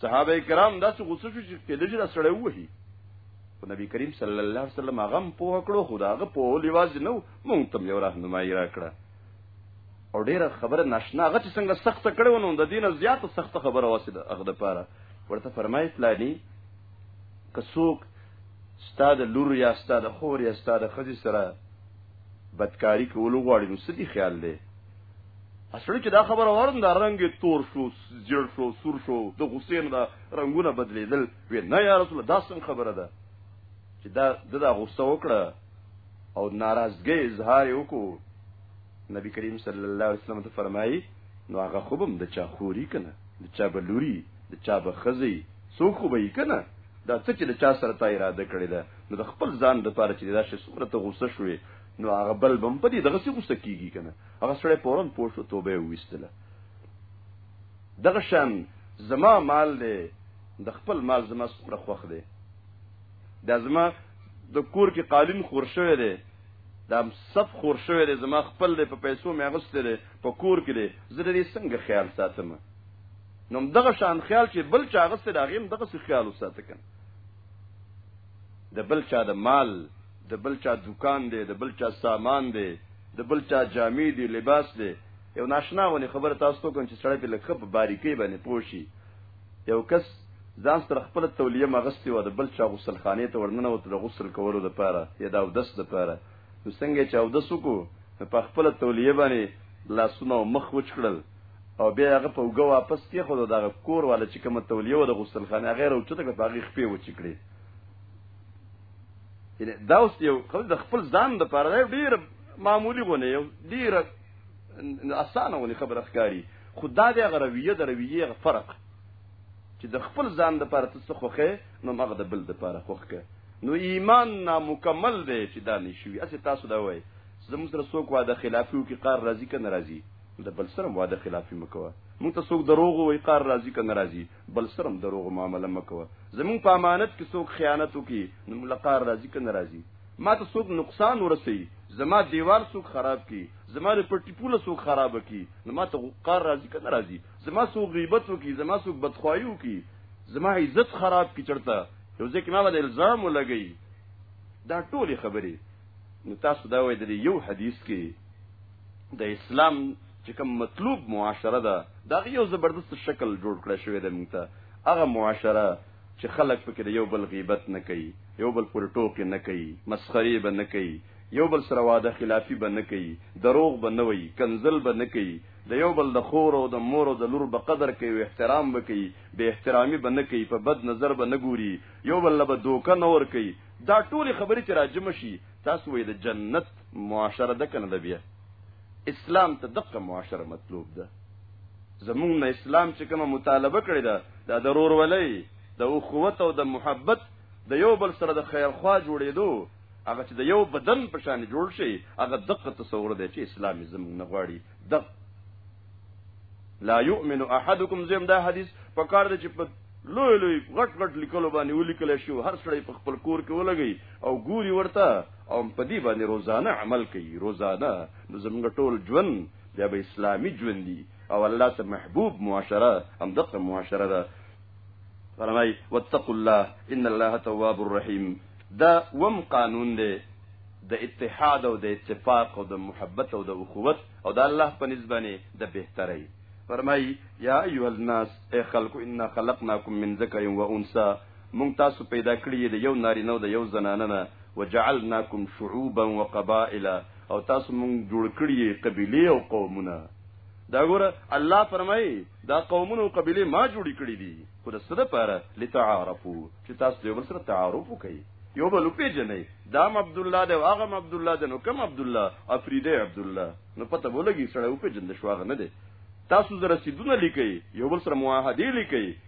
صحابه کرام دا څه غوسه شو چې کله چې سړی وਹੀ او نبی کریم صلی الله علیه وسلم هغه په وکړو خداغه په لیواز نو مونږ ته یو راهنمایي راکړه او ډیره خبره ناشنا هغه چې څنګه سخت کړو نو د دینه زیات سخت خبره واسه د هغه لپاره ورته فرمایي فلانی که څوک ستاد لور یا ستاد خور یا ستاد خزي سره بدکاری کولو غواړي نو سدي خیال دی اصل چې دا خبره ورن دا رنگ تور شو زیړ شو سور شو د غصې نه رنگونه بدلیدل وی نه یا رسول دا سم خبره ده چې دا دغه غوسه وکړه او ناراضګي اظهار وکړو نبی کریم صلی الله علیه وسلم ته فرمایي نو هغه خوبم د چا خوري کنه د چا بلوري د چا بخزي سو خو به کنه دا څه چې د چا سره تا اراده کړې ده نو د خپل ځان د پاره چې دا شې سره ته غوسه شوې نو هغه بل بم په دې دغه څه غوسه کیږي کنه هغه سره پورن پوښتو توبه وستله دغه شان زما مال دی د خپل مال زما سره خوخ دی دا زما د کور کې قالین خور شوی دی دا سب خور شوی دی زما خپل دی په پیسو مې اغوستی دی په کور کې دی زه د دې څنګه خیال ساتم نو دغه شان خیال چې بل چا اغوستی د هغې هم دغسې خیال وساته که د بل چا د مال د بل چا دکان دی د بل چا سامان دی د بل چا جامې دی لباس دی یو ناشنا ونې خبره تاسو ته کوم چې سړی په لکه په باریکۍ باندې پوه شي یو کس ځان سره خپل تولیه مغستی و د بل چا غسل خانه ته ورننه وته د غسل کولو د پاره یا د اودس د پاره نو څنګه چې اودس وکړو په خپل تولیه باندې لاسونه مخ وچکړل او بیا هغه په وګه واپس کې خو دغه کور والا چې کوم تولیه و د غسل خانه غیر او چې دغه باغی خپې و چکړي یعنی دا اوس یو خپل د خپل ځان د پاره ډیر معمولی غونه یو ډیر اسانه ونی خبره ښکاری خو دا د غرویه د رویه غ فرق چې د خپل ځان د پاره څه خوخه نو مغه د بل د پاره خوخه نو ایمان نا مکمل دی چې دا نشوي اسه تاسو دا وای زموږ سره څوک واده خلافیو کې قار راضی کنه راضی د بل سره واده خلافی مکوه مونږ ته څوک دروغ وای قار راضی کنه راضی بل سره دروغ معامله مکوه زموږ په امانت کې څوک خیانت وکي نو لقار راضی کنه راضی ما ته څوک نقصان ورسي زما دیوال څوک خراب کی زما د پټی پوله څوک خراب کی نو ما ته قار راضی کنه راضی زما څوک غیبت وکي زما څوک بدخوایي وکي زما عزت خراب کی چرته یو ځکه ما باندې الزام ولګي دا ټولې خبرې نو تاسو دا وایي د یو حدیث کې د اسلام چې کوم مطلوب معاشره ده دا یو زبردست شکل جوړ کړی شوی دی موږ ته هغه معاشره چې خلک پکې د یو بل غیبت نه کوي، یو بل پورې ټوکې نه کوي، مسخرې به نه کوي، یو بل سره وعده خلافي به نه کوي، دروغ به نه وایي، کنځل به نه کوي، د یو بل د خور او د مور او د لور به قدر کوي او احترام به کوي، بې احترامي به نه کوي، په بد نظر به نه ګوري، یو بل له به دوکه نه ورکوي، دا ټولې خبرې چې راجمع شي، تاسو وایئ د جنت معاشره ده که نه ده بیا؟ اسلام ته دغه معاشره مطلوب ده زمونږ نه اسلام چې کومه مطالبه کړې ده دا ضرور ولې د اخوت او د محبت د یو بل سره د خیر خوا جوړېدو هغه چې د یو بدن په شان جوړ شي هغه دغه تصور دی چې اسلام زمونږ نه غواړي د لا يؤمن احدكم زم دا حدیث په کار دی چې په لوی لوی غټ غټ لیکلو باندې ولیکل شو هر سړی په خپل کور کې ولګي او ګوري ورته او په دې باندې روزانه عمل کوي روزانه نو زموږ ټول ژوند بیا به اسلامي ژوند دی او الله ته محبوب معاشره هم دغه معاشره ده فرمای واتقوا الله ان الله تواب الرحیم دا وم قانون دی د اتحاد او د اتفاق او د محبت او د اخوت او د الله په نسبانه د بهتري فرمای یا ایها الناس اے خلق انا خلقناکم من ذکر و انثى مونږ تاسو پیدا کړي یې د یو نارینه او د یو زنانه نه وجعلناکم شعوبا وقبائل او تاسو مونږ جوړ کړي یې قبیلې او قومونه دا ګوره الله فرمایي دا قومونه او قبيله ما جوړی کړی دي خو د څه لپاره لتعارفو چې تاسو یو بل سره تعارف وکړي یو بل پیژنې دا عبد الله دی هغه عبد الله دی نو کوم عبد الله افریدی عبد الله نو پته ولګي سره او پیژند شو هغه نه دی تاسو زره سیدونه لیکي یو بل سره معاهده لیکي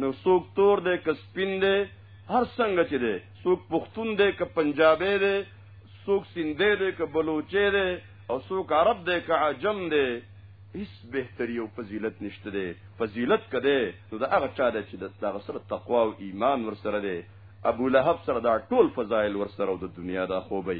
نو څوک تور دی که سپین دی هر څنګه چې دی څوک پښتون دی که پنجابی دی څوک سندی دی که بلوچی دی او څوک عرب دی که عجم دی هیڅ بهتري او فضیلت نشته دی فضیلت کده نو دا هغه چا دی چې د هغه سره تقوا او ایمان ورسره دی ابو لهب سره دا ټول فضایل ورسره د دنیا دا خوبه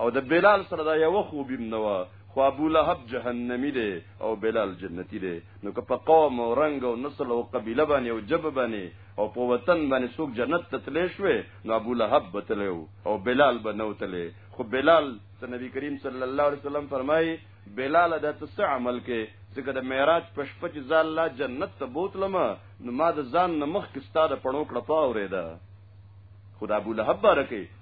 او د بلال سره دا یو خوب هم نه وه خو ابو لهب جهنمی دی او بلال جنتی دی نو که په قوم او رنگ او نسل او قبیله باندې او جب باندې او په وطن باندې څوک جنت ته تللی شوی نو ابو لهب به تللی او بلال به نه تللی خو بلال ته نبی کریم صلی الله علیه وسلم فرمایي بلال دا ته څه عمل کې ځکه د معراج په شپه چې ځان لا جنت ته بوتلم نو ما د ځان نه مخکې ستا د پړو کړه پاورېده خو د ابو لهب باره کې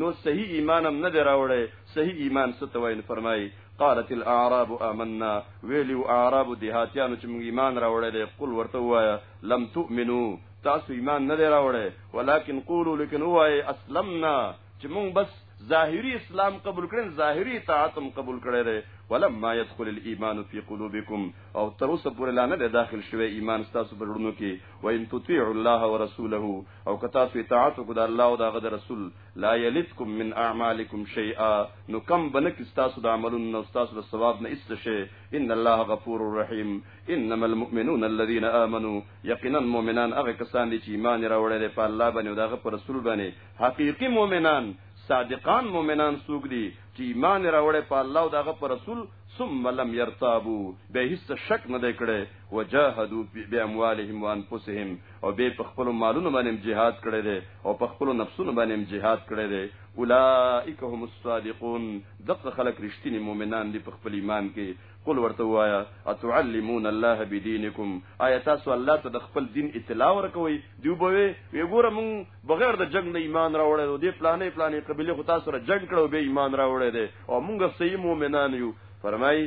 نو صحیح ایمان هم نه دی راوړی صحیح ایمان څه ته وایي فرمایي قالت الاعراب آمنا ویلیو اعراب دیهاتیانو چې موږ ایمان راوړی دی قل ورته ووایه لم تؤمنو تاسو ایمان نه دی راوړی ولیکن قولو لیکن ووایه اسلمنا چې موږ بس ظاهری اسلام قبول کړي ظاهری اطاعت هم قبول کړي دی ولما يدخل الايمان في قلوبكم او تر اوسه پورې لا نه داخل شوی ایمان ستاسو په زړونو کې وان تطيعوا الله ورسوله او که تاسو اطاعت وکړو د الله او د هغه د رسول لا یلتکم من اعمالکم شیئا نو کم بنک تاسو د عملونو نو تاسو د ثواب نه است شي ان الله غفور رحیم انما المؤمنون الذين امنوا یقینا مؤمنان هغه کسان دي چې ایمان راوړل په الله باندې او دغه پر رسول باندې حقيقي مؤمنان صادقان مؤمنان څوک دي چې ایمان راوړل په الله او دغه پر رسول ثم لم يرتابوا به هیڅ شک نه کړي وجاهدوا باموالهم وانفسهم او به په خپل مالونو باندې جهاد کړی دی او په خپل نفسونو باندې جهاد کړی دی اولئک هم الصادقون دغه خلک رښتینی مؤمنان دي په خپل ایمان کې قل ورته وایا اتعلمون الله بدینکم آیا تاسو الله ته د خپل دین اطلاع ورکوي دیو به وی ګوره مون بغیر د جنگ نه ایمان راوړی او دې پلانې پلانې قبيله خو تاسو سره جنگ کړو به ایمان راوړی دی او مونږ صحیح مؤمنان یو فرمای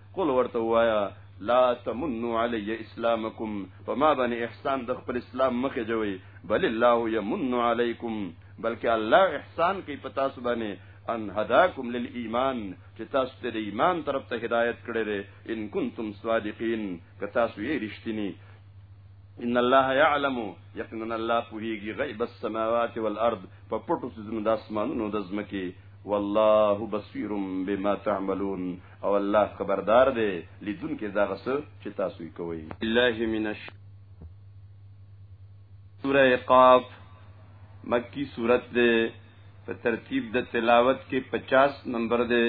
قل ورته وایا لا تمنو علی اسلامکم فما بن احسان د خپل اسلام مخه جوړي بل الله یمن علیکم بلکې الله احسان کوي پتا سبحانه ان هداکم للایمان چې تاسو ته د ایمان طرف ته هدایت کړی دی ان کنتم صادقین که تاسو یې رښتینی ان الله يعلم یقینا الله پوهیږي غیب السماوات والارض په پټو سيزونو د اسمانونو د ځمکې والله بصير بما تعملون او الله خبردار دی لیدون کې دا غسه چې تاسو یې کوي الله مینش سوره قاف مکی سورت ده په ترتیب د تلاوت کې 50 نمبر ده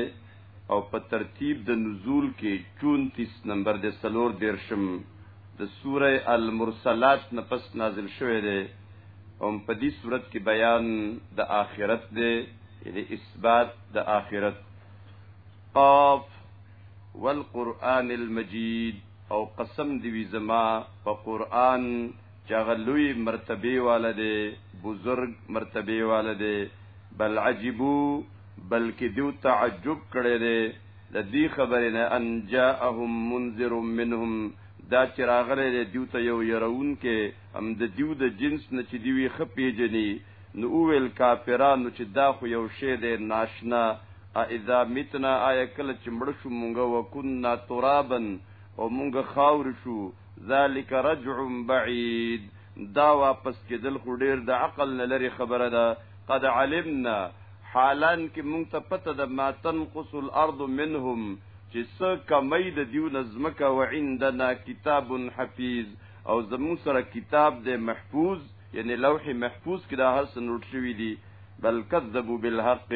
او په ترتیب د نزول کې 34 نمبر ده سلور درشم د سوره المرسلات نفس نازل شوه ده او په دې صورت کې بیان د آخرت ده د اثبات د آخرت قاف والقرآن المجید او قسم دیوی زما په قرآن چاغه لوی مرتبه والا دی بزرگ مرتبه والا دی بل عجبو بلکې دیو تعجب کړي دی د دې خبرې نه ان جاءهم منذر منهم دا چې راغلی دی دیو ته یو يرون کې هم د دیو د جنس نه چې دیوی خپې جنې نو وویل کافرانو چې دا خو یو شی دی ناشنا، اذا متنا آیا کله چې مړه شو مونږ وکنا ترابا او مونږ خاورې شو، ذلک رجع بعید دا واپس کېدل خو ډېر د عقل نه لرې خبره ده، قد علمنا حالان کې مونږ ته پته ده ما تنقص الارض منهم چې څه کمی د دیو نه ځمکه وعندنا کتاب حفیظ او زموږ سره کتاب دی محفوظ یعنی لوح محفوظ کې دا هر څه نوټ شوی دی بل کذبوا بالحق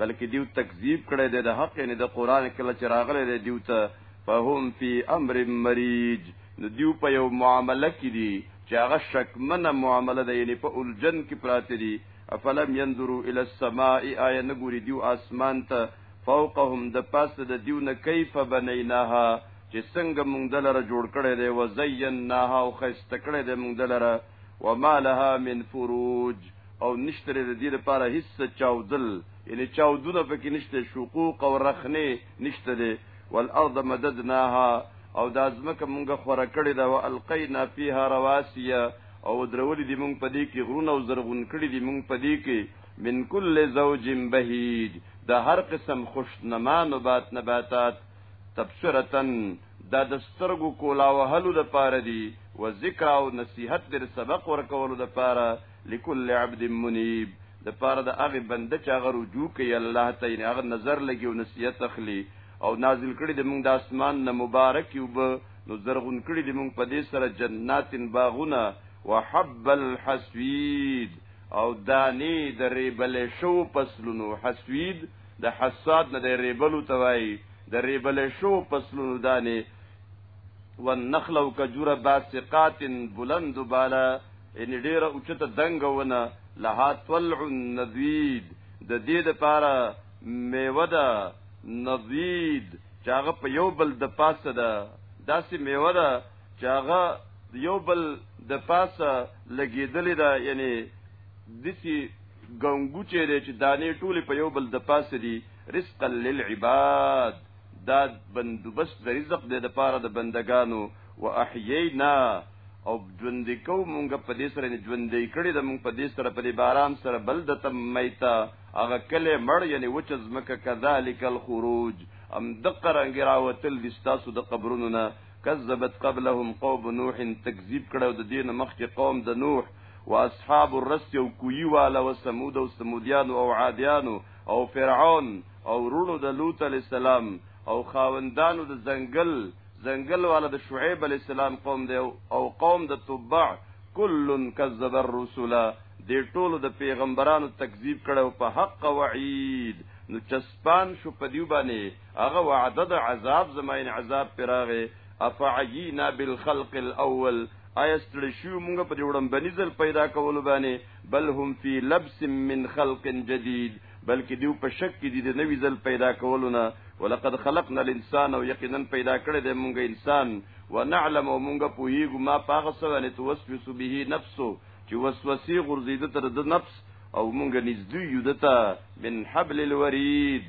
بلکې دیو تکذیب کړی دی د حق یعنی د قران کله چې راغلی دی دیو ته فهم فی امر مریج نو دیو په یو معامله کې دی چې هغه شکمنه معامله ده یعنی په الجن کې پراته دي افلم ينظروا الى السماء آیا نګوري دیو اسمان ته فوقهم د پاسه د دیو نه کیف بنیناها چې څنګه موږ دلره جوړ کړی دی وزیناها او خسته کړی دی موږ دلره وما لها من فروج او نشته د دې لپاره هیڅ چاودل یعنی چاودونه پکې نشته شقوق او رخنه نشته دی والارض مددناها او د ازمکه مونږه خوره کړې ده او القینا فیها رواسیه او درولې دي مونږ په دې کې غرونه او زرغون کړې دي مونږ په دې کې من کل زوج بهیج د هر قسم خوشنما نبات نباتات تبصرتن دا د سترګو کولا وهلو د پاره دی و ذکر او نصیحت در سبق ورکولو د پاره لكل عبد منیب د پاره د هغه بنده چې هغه رجوع کوي الله ته یې هغه نظر لګي او نصیحت اخلي او نازل کړي د موږ د اسمان نه مبارک یو به نو زرغون کړي د موږ په دې سره جنات باغونه وحب الحسوید او دانی د ریبل شو پسلونو حسوید د حساد نه دی ریبلو ته وایي د ریبل شو فصلونو دانې والنخل او کجوره باسقات بلند بالا ان ډیره اوچته دنګونه لها طلع النضید د دې د پاره میوه ده نضید چې هغه په یو بل د پاسه ده داسې میوه ده چې هغه یو بل د پاسه لګیدلې ده یعنی دسی ګنګو چې دی چې دانې ټوله په یو بل د پاسه دي رزق للعباد دا بندوبست د رزق د لپاره د بندگانو واحیینا او ژوند کو مونږ په دې سره ژوند کړي د مونږ په دې سره په باران سره بل د تم میتا هغه کله مړ یعنی وچ زمکه کذالک الخروج ام دقرنګ راوتل دستاسو د قبرونو نه کذبت قبلهم قوم نوح تکذیب کړو د دین مخکې قوم د نوح واصحاب الرس او کوی والا او سمود او سمودیان او عادیان او فرعون او رونو د لوط علی السلام او خاوندانو د زنګل زنګل والا د شعیب علی السلام قوم دی او قوم د تبع کل کذب الرسل د ټولو د پیغمبرانو تکذیب کړو په حق وعید نو چسپان شو په دیو باندې هغه وعده د عذاب زماین عذاب پراغه افعینا بالخلق الاول ایستل شو موږ په جوړم بنزل پیدا کول باندې بل هم فی لبس من خلق جدید بلکې دیو په شک کې دي د نوې ځل پیدا کولونه ولقد خلقنا الانسان او یقینا پیدا کړی دی موږ انسان ونعلم او موږ په هیګو ما پاغه سره نه توسوس به نفسو چې وسوسه غرزیده تر د نفس او موږ نږدې یو دته من حبل الورید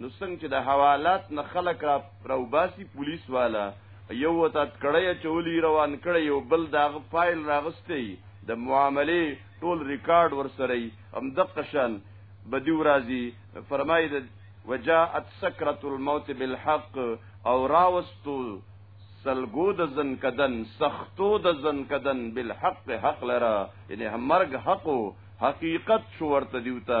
نو څنګه چې د حوالات نه خلک را روباسي پولیس والا یو وته کړی چولی روان کړی یو بل دا فایل راغستی د معاملې ټول ریکارډ ورسره هم د قشن بدیو راځي فرمایي د وجاءت سکرت الموت بالحق او راوستو سلګو د زن کدن سختو د زن کدن بالحق حق لرا یعنی مرګ حق حقیقت شو ورته دیوتا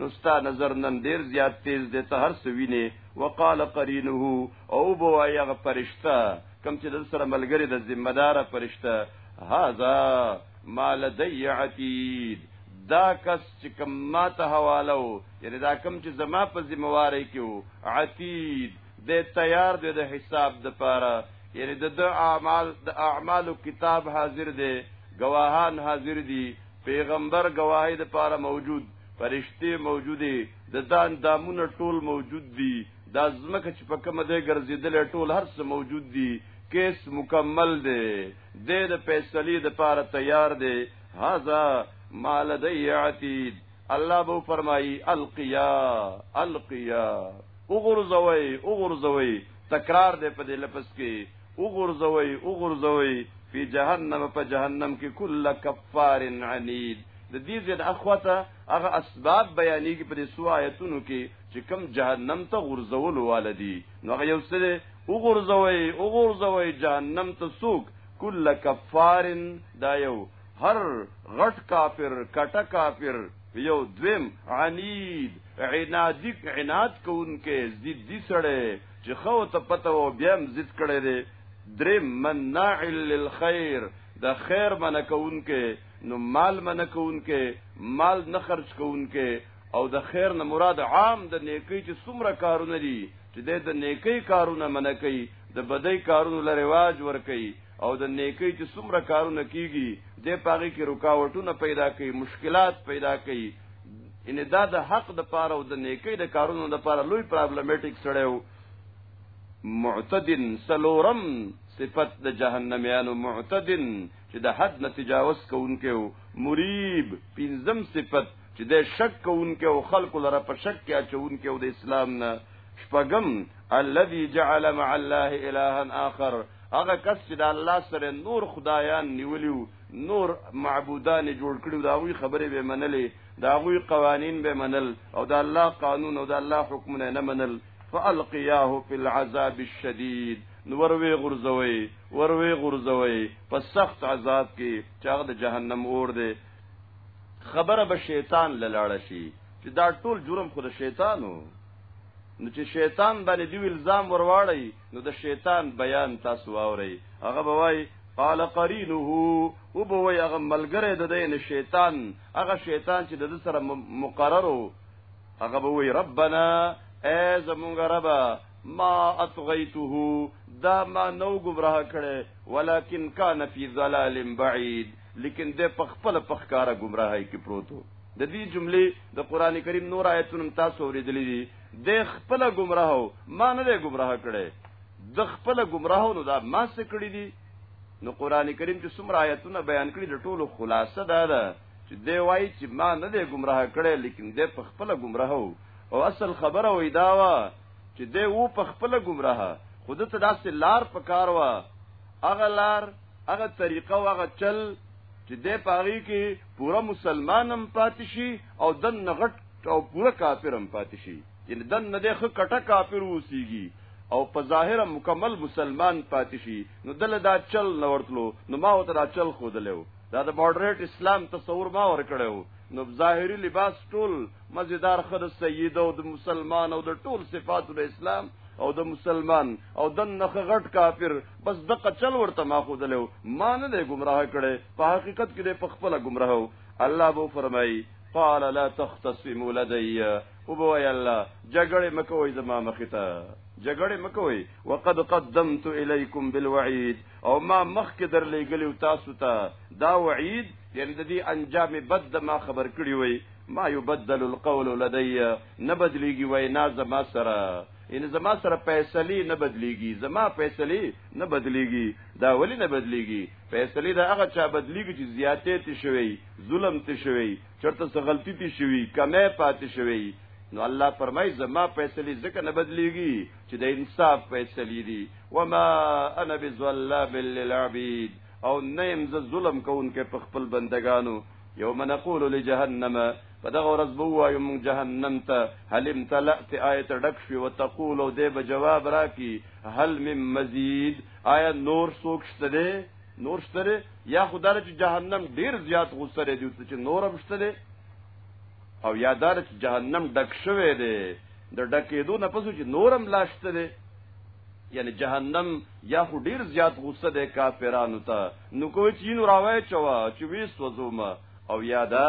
نو ستا نظر نن ډیر زیات تیز دی ته هر څه وینې وقال قرینه او به وایي هغه فرشته کوم چې د سره ملګری د ذمه دار فرشته هاذا ما لدی عتید دا کس چې کوم ما ته حواله وو یعنی دا کوم چې زما په ذمہ واری کې وو عتید د تیار دی د حساب د پاره یعنی د اعمال د اعمالو کتاب حاضر دی گواهان حاضر دي پیغمبر گواهی د پاره موجود فرشتي موجوده د دان دامونه ټول موجود دي دا زمکه چې په کومه ده ګرځیدل ټول هر څه موجود دي کیس مکمل دی د د فیصلې د پاره تیار دی هاذا مال دیعتید الله بو فرمایي القیا القیا وګرځوي وګرځوي تکرار دی په دې لپس کې وغورځوئ وغورځوئ فی جهنم په جهنم کې کل کفار عنید د دې زید اخوته هغه اسباب بیانېږي په دې سو آیتونو کې چې کم جهنم ته غورځول والدي نو هغه یو څه وغورځوي وغورځوي جهنم ته سوق کل کفار دا یو هر غټ کافر کټه کافر یو دویم عنید عنادک عناد کوونکې ضدی سړی چې خو ته پته و بیا هم ضد کړی دی درې مناع للخير د خیر منع کوونکې نو مال منع کوونکې مال نه خرج کوونکې او د خیر نه مراد عام د نیکی چې څومره کارونه دي چې د نیکی کارونه منع کوي د بدی کارونو لري واج ور کوي او د نیکی چې څومره کارونه کیږي د پاغي کې رکاوټونه پیدا کوي مشکلات پیدا کوي ان دا د حق د پاره او د نیکی د کارونو د پاره لوی پرابلمټیک سره و معتدن سلورم صفت د جهنميانو معتدن چې د حد نه تجاوز کوونکې او مریب پنځم صفت چې د شک کوونکې او خلکو لره په شک کې اچونکې او د اسلام نه شپږم الذي جعل مع الله الها اخر هغه کس چې د الله سره نور خدایان نیولیو نور معبودان جوړ کړو دا وی خبره به منلې دا غوی قوانین به منل او دا الله قانون او دا الله حکمونه نه منل فالقياه في العذاب الشديد نور وی غرزوي ور وی غرزوي په سخت عذاب کې چې هغه د جهنم اور دی خبره به شیطان لاړ شي چې دا ټول جرم خود شیطانو نو چې شیطان باندې دی الزام ورواړی نو د شیطان بیان تاسو واورئ هغه به وای قال قرینه او به وای هغه ملګری د دین شیطان هغه شیطان چې د سره مقررو هغه به وای ربنا ای زمونږ رب ما اطغیته دا ما نو گمراه کړي ولکن کان فی ضلال بعید لیکن د پخپل پخکارا گمراهی کې پروتو د دې جملې د قران کریم نور آیتونو تاسو ورېدلې دي د خپل گمراهو ما نه دی گمراه کړي د خپل گمراهو نو دا ما څه کړی دي نو قران کریم چې څومره آیتونه بیان کړي د ټولو خلاصه دا ده چې دی وایي چې ما نه دی گمراه کړي لیکن دی په خپل گمراهو او اصل خبره وې دا وا چې دی وو په خپل گمراه خود ته داسې لار پکار وا اغه لار اغه طریقه او اغه چل چې د پاغي کې پورا مسلمانم پاتشي او د نغټ او پوره کافر هم پاتې شي یعنی دن نه د خ کټه کافر وسیږي او په ظاهر مکمل مسلمان پاتې شي نو دل دا چل نه ورتلو نو ما وته دا چل خو دلو دا د ماډریټ اسلام تصور ما ور کړو نو ظاهری لباس ټول مزیدار خد سید او د مسلمان او د ټول صفات د اسلام او د مسلمان او د نخ غټ کافر بس د قچل ورته ما خو دلو ما نه دی گمراه کړي په حقیقت کې د پخپله گمراه الله بو فرمایي قال لا تختصموا لدي ابو الله جګړه مکوې زما مخې ته جګړه مکوي وقد قدمت اليكم بالوعيد او ما مخک در لګلی تاسو ته دا وعید یعنی د دې انجام بد د ما خبر کړی وي ما يبدل القول لدي نه بدلیږي وینا زما سره ان زما سره فیصله نه بدلیږي زما فیصله نه بدلیږي دا ولی نه بدلیږي فیصله دا هغه چا بدلیږي چې زیاتې تشوي ظلم ته شوی چرته څه غلطی ته شوی کمه پاتې شوی نو الله فرمای زما فیصله ځکه نه بدلیږي چې د انصاف فیصله دي وما انا بظلام للعبید او نیم ز ظلم کوونکې په خپل بندگانو یوم نقول لجهنم فدغه ورځ بو وایو مون جهنم ته هل امتلأت آیت ډک شي وتقول او دې به جواب راکي هل من مزید آیا نور سوکشته نور شته یا خدای چې جهنم ډیر زیات غوسه لري دوی چې نورم شته او یادار چې جهنم ډک شوی دی د ډکېدو نه پسو چې نورم لاشته دی یعنی جهنم یا خو ډیر زیات غوسه دی کافرانو ته نو کوی چې نو راوای چوا چې وې سوزوم او یادا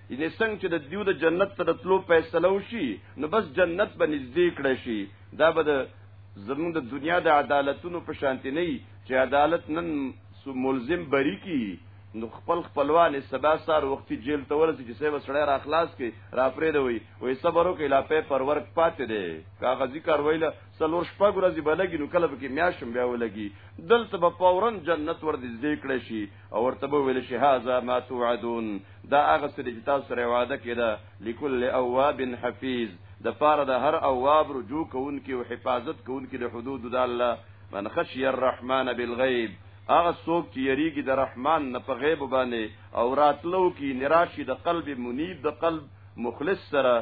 یعنی څنګه چې د دیو د جنت ته تلو فیصله وشي نو بس جنت به نږدې کړی شي دا به د زمونږ د دنیا د عدالتونو په شانتی نه چې عدالت نن ملزم بری کی نو خپل خپلوان سبا سار وختي جیل ته ورسي چې سبا سړی را خلاص کی را پرې دی وي وې صبرو کې لا په پر ورک پاتې دی کاغذي کاروایله سلور شپږ ورځې بلګي نو کله به کې میاشم بیا ولګي دلته به فورن جنت ور دې ذکر شي او ورته به ویل شي هاذا ما توعدون دا هغه څه چې تاسو سره وعده کړه لکل اواب حفیظ د پاره د هر اواب رجوع کوونکی او حفاظت کوونکی د حدود د الله من خشی الرحمن بالغیب هغه څوک چې یریږي د رحمان نه په غیب باندې او راتلو کې نراشي د قلب منیب د قلب مخلص سره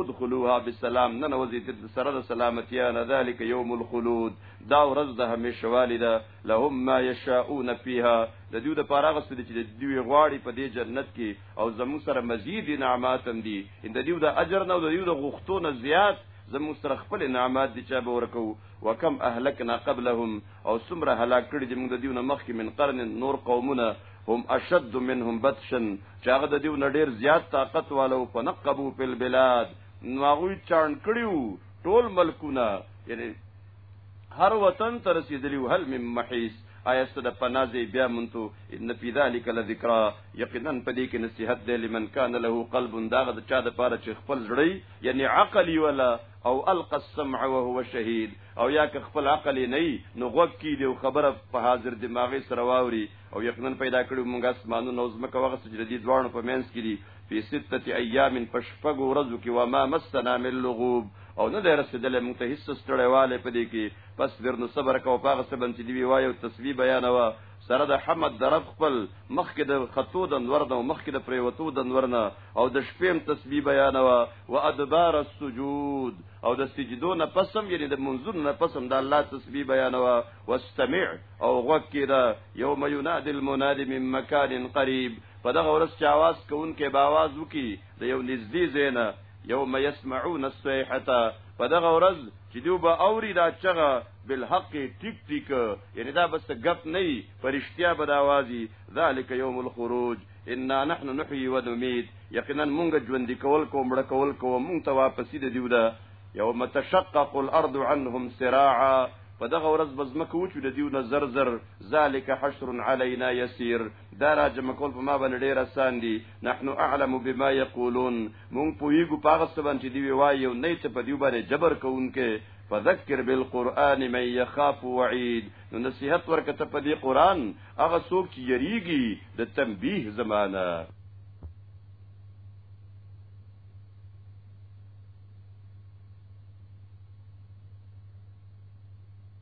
ادخلوها بالسلام نن وزید سره د سلامتی نه ذالک یوم الخلود دا ورځ د همیشوالی ده لهم ما یشاؤون فیها د دوی د پاره غسل چې د دوی غواړي په دې جنت کې او زموږ سره مزید نعمت هم دي ان د دوی د اجر نه او د دوی د غوښتو نه زیات زموږ سره خپل نعمت دي چې به ورکو وکم اهلکنا قبلهم او سمره هلاک کړي دي موږ د دوی نه مخکې من قرن نور قومونه هم اشد منهم بطشن چې هغه د دوی نه ډیر زیات طاقت والو فنقبو فی البلاد نو هغه چاڼ کړیو ټول ملکونه یعنی هر وطن ته رسیدلی هل مم محیس آیا ست د پنازې بیا مونته ان فی ذلک لذکرا یقینا پدې کې نصیحت دی لمن کان له قلب داغه د چا د پاره چې خپل زړی یعنی عقلی ولا او القى السمع وهو شهید او یا که خپل عقل نه نو غوږ کې دی خبره په حاضر دماغي سره واوري او یقینا پیدا کړو موږ اسمانو نو زمکه وغه سجده دي دوړو په مینس کې دي په سته ایام پشپګ ورځو کې و ما مسنا من لغوب او نه دی رسېدلی موږ ته هېڅ څه ستړیوالی په دې کې فاصبر نو صبر کوه په هغه څه باندې چې دوی وایي او تسبیح بیانوه سره د حمد د رب خپل مخکې د خطو د انور نه او مخکې د پریوتو د انور نه او د شپې هم تسبیح بیانوه و ادبار السجود او د سجدو نه پسم یعنی د منظور نه پسم د الله تسبیح بیانوه واستمع او غوږ کې دا یوم ینادی المنادی من مکان قریب په دغه ورځ چې आवाज کوونکې به आवाज وکي د یو نږدې ځای نه یوم یسمعون الصیحه په دغه ورځ چې دوی به اوري دا چغه بالحق ټیک ټیک یعنی دا بس غپ نه پرشتیا به دا وازي ذالک یوم الخروج انا نحن نحيي ونميت یقینا مونږ ژوند کول کوم مړ کول کوم مونږ ته واپس دي دیو دا یوم تشقق الارض عنهم سراعا په دغه ورځ بزمکه وچو د دیو نظر زر ذالک حشر علینا یسیر دا را جمع کول په ما باندې ډیر آسان دي نحن اعلم بما یقولون مونږ پوهیږو په هغه څه باندې دی وایي او نه ته په دی باندې جبر کوونکې فذكر بالقران من يخاف وعيد نو نصيحت ورکته په دې قران هغه څوک چې یریږي د تنبیه زمانہ